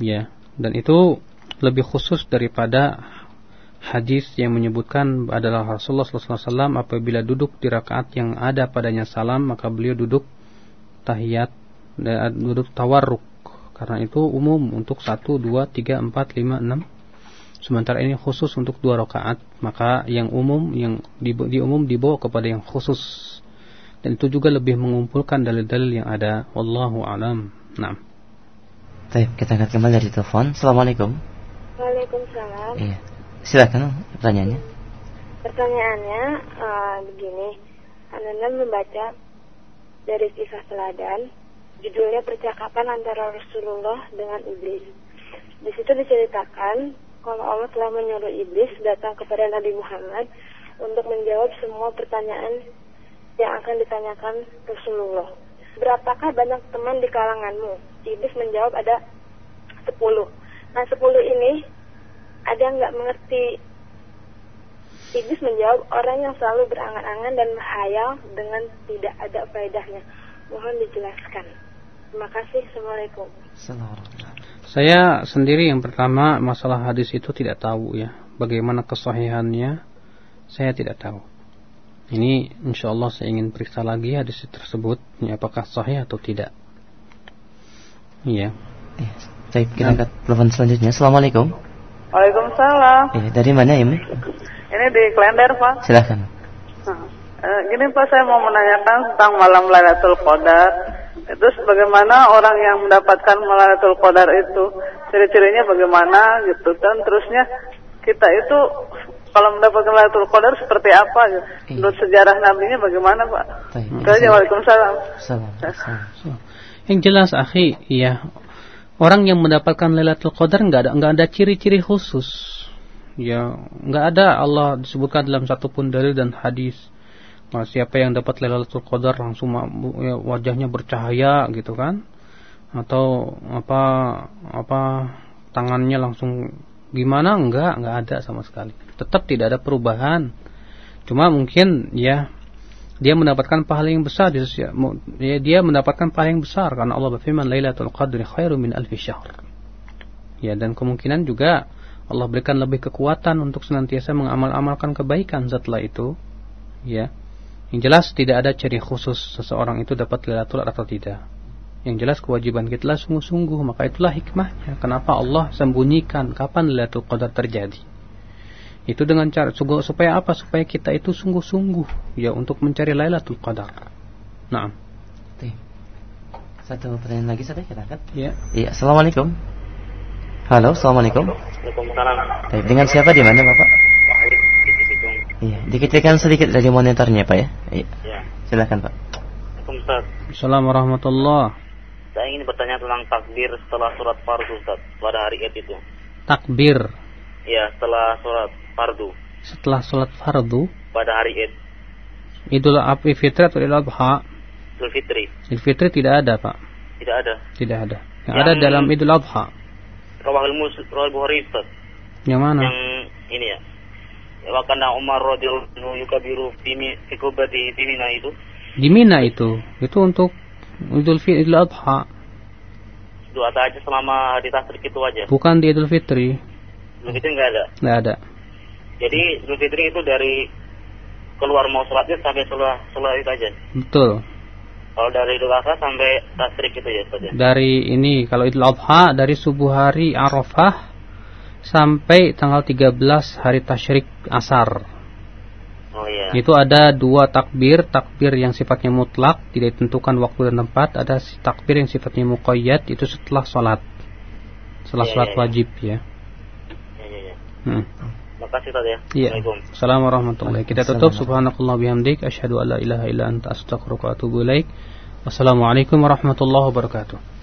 ya dan itu lebih khusus daripada hadis yang menyebutkan adalah Rasulullah SAW apabila duduk di rakaat yang ada padanya salam maka beliau duduk tahiyat duduk tawarruk karena itu umum untuk satu dua tiga empat lima enam Sementara ini khusus untuk dua rakaat, maka yang umum yang di, di umum dibawa kepada yang khusus. Dan itu juga lebih mengumpulkan dalil-dalil yang ada. Wallahu alam. Naam. Baik, kita angkat kembali dari telepon. Assalamualaikum. Waalaikumsalam. Iya. Silakan pertanyaannya. Pertanyaannya uh, begini. Anda membaca dari kisah teladan, judulnya percakapan antara Rasulullah dengan iblis. Di situ diceritakan kalau Allah telah menyuruh iblis datang kepada Nabi Muhammad untuk menjawab semua pertanyaan yang akan ditanyakan Rasulullah. Berapakah banyak teman di kalanganmu? Iblis menjawab ada sepuluh. Nah sepuluh ini ada yang nggak mengerti. Iblis menjawab orang yang selalu berangan-angan dan menghayal dengan tidak ada faedahnya. Mohon dijelaskan. Terima kasih. Assalamualaikum. Assalamualaikum. Saya sendiri yang pertama masalah hadis itu tidak tahu ya. Bagaimana kesahihannya saya tidak tahu. Ini insya Allah saya ingin periksa lagi hadis tersebut ya, apakah sahih atau tidak. Iya. Eh, baik, kita angkat telepon selanjutnya. Assalamualaikum. Waalaikumsalam. Eh, dari mana Ibu? Ini di Klender, Pak. Silahkan. Nah, eh, gini Pak, saya mau menanyakan tentang malam Lailatul Qadar. Terus bagaimana orang yang mendapatkan Lailatul Qadar itu ciri-cirinya bagaimana gitu dan terusnya kita itu kalau mendapatkan Lailatul Qadar seperti apa gitu. Menurut sejarah nabinya bagaimana, Pak? Baik. Waalaikumsalam. Yang jelas, akhi, ya orang yang mendapatkan Lailatul Qadar nggak ada nggak ada ciri-ciri khusus. Ya, nggak ada Allah disebutkan dalam satu pun dalil dan hadis Nah, siapa yang dapat Lailatul Qadar langsung ya, wajahnya bercahaya gitu kan? Atau apa apa tangannya langsung gimana? Enggak, enggak ada sama sekali. Tetap tidak ada perubahan. Cuma mungkin ya dia mendapatkan pahala yang besar ya, dia mendapatkan pahala yang besar karena Allah berfirman Lailatul Qadri khairu min alfi syahr. Ya dan kemungkinan juga Allah berikan lebih kekuatan untuk senantiasa mengamal-amalkan kebaikan setelah itu. Ya. Yang jelas tidak ada ciri khusus seseorang itu dapat Lailatul atau tidak. Yang jelas kewajiban kita sungguh-sungguh, maka itulah hikmahnya. Kenapa Allah sembunyikan kapan Lailatul Qadar terjadi? Itu dengan cara supaya apa? Supaya kita itu sungguh-sungguh ya untuk mencari Lailatul Qadar. Nah. Satu pertanyaan lagi saya kita angkat. Iya. Iya, Assalamualaikum. Halo, Assalamualaikum. Waalaikumsalam. dengan siapa di mana, Bapak? Iya, dikecilkan sedikit dari monitornya Pak ya. Iya. Ya. Silakan Pak. Assalamualaikum Assalamualaikum warahmatullahi Saya ingin bertanya tentang takbir setelah surat fardu Ustaz pada hari Id itu. Takbir. Ya, setelah surat fardu. Setelah sholat fardu Pada hari Id. Idul Adha Fitri atau Idul Adha? Idul Fitri. Idul Fitri tidak ada, Pak. Tidak ada. Tidak ada. Yang, Yang- ada dalam Idul Adha. Rawahul Mus Rawahul Bukhari Ustaz. Yang mana? Yang ini ya. Wa kana Umar radhiyallahu anhu yukabiru fi kubati fi Mina itu. Di Mina itu. Itu untuk Idul Fitri Idul Adha. Dua aja selama hari tasrik itu aja. Bukan di Idul Fitri. Idul Fitri enggak ada. Tidak ada. Jadi Idul Fitri itu dari keluar mau sholatnya sampai setelah setelah itu aja. Betul. Kalau dari Idul Adha sampai tasrik itu ya Ustaz ya. Dari ini kalau Idul Adha dari subuh hari Arafah sampai tanggal 13 hari tasyrik asar. Oh iya. Itu ada dua takbir, takbir yang sifatnya mutlak, tidak ditentukan waktu dan tempat, ada takbir yang sifatnya muqayyad itu setelah sholat. Setelah Iya, sholat iya, iya. wajib ya. Ya, ya, ya. Hmm. Makasih Ustaz ya. Iya. Assalamualaikum. Warahmatullahi Kita tutup subhanakallah bihamdik asyhadu an la ilaha illa anta astaghfiruka wa atubu ilaik. Wassalamualaikum warahmatullahi wabarakatuh.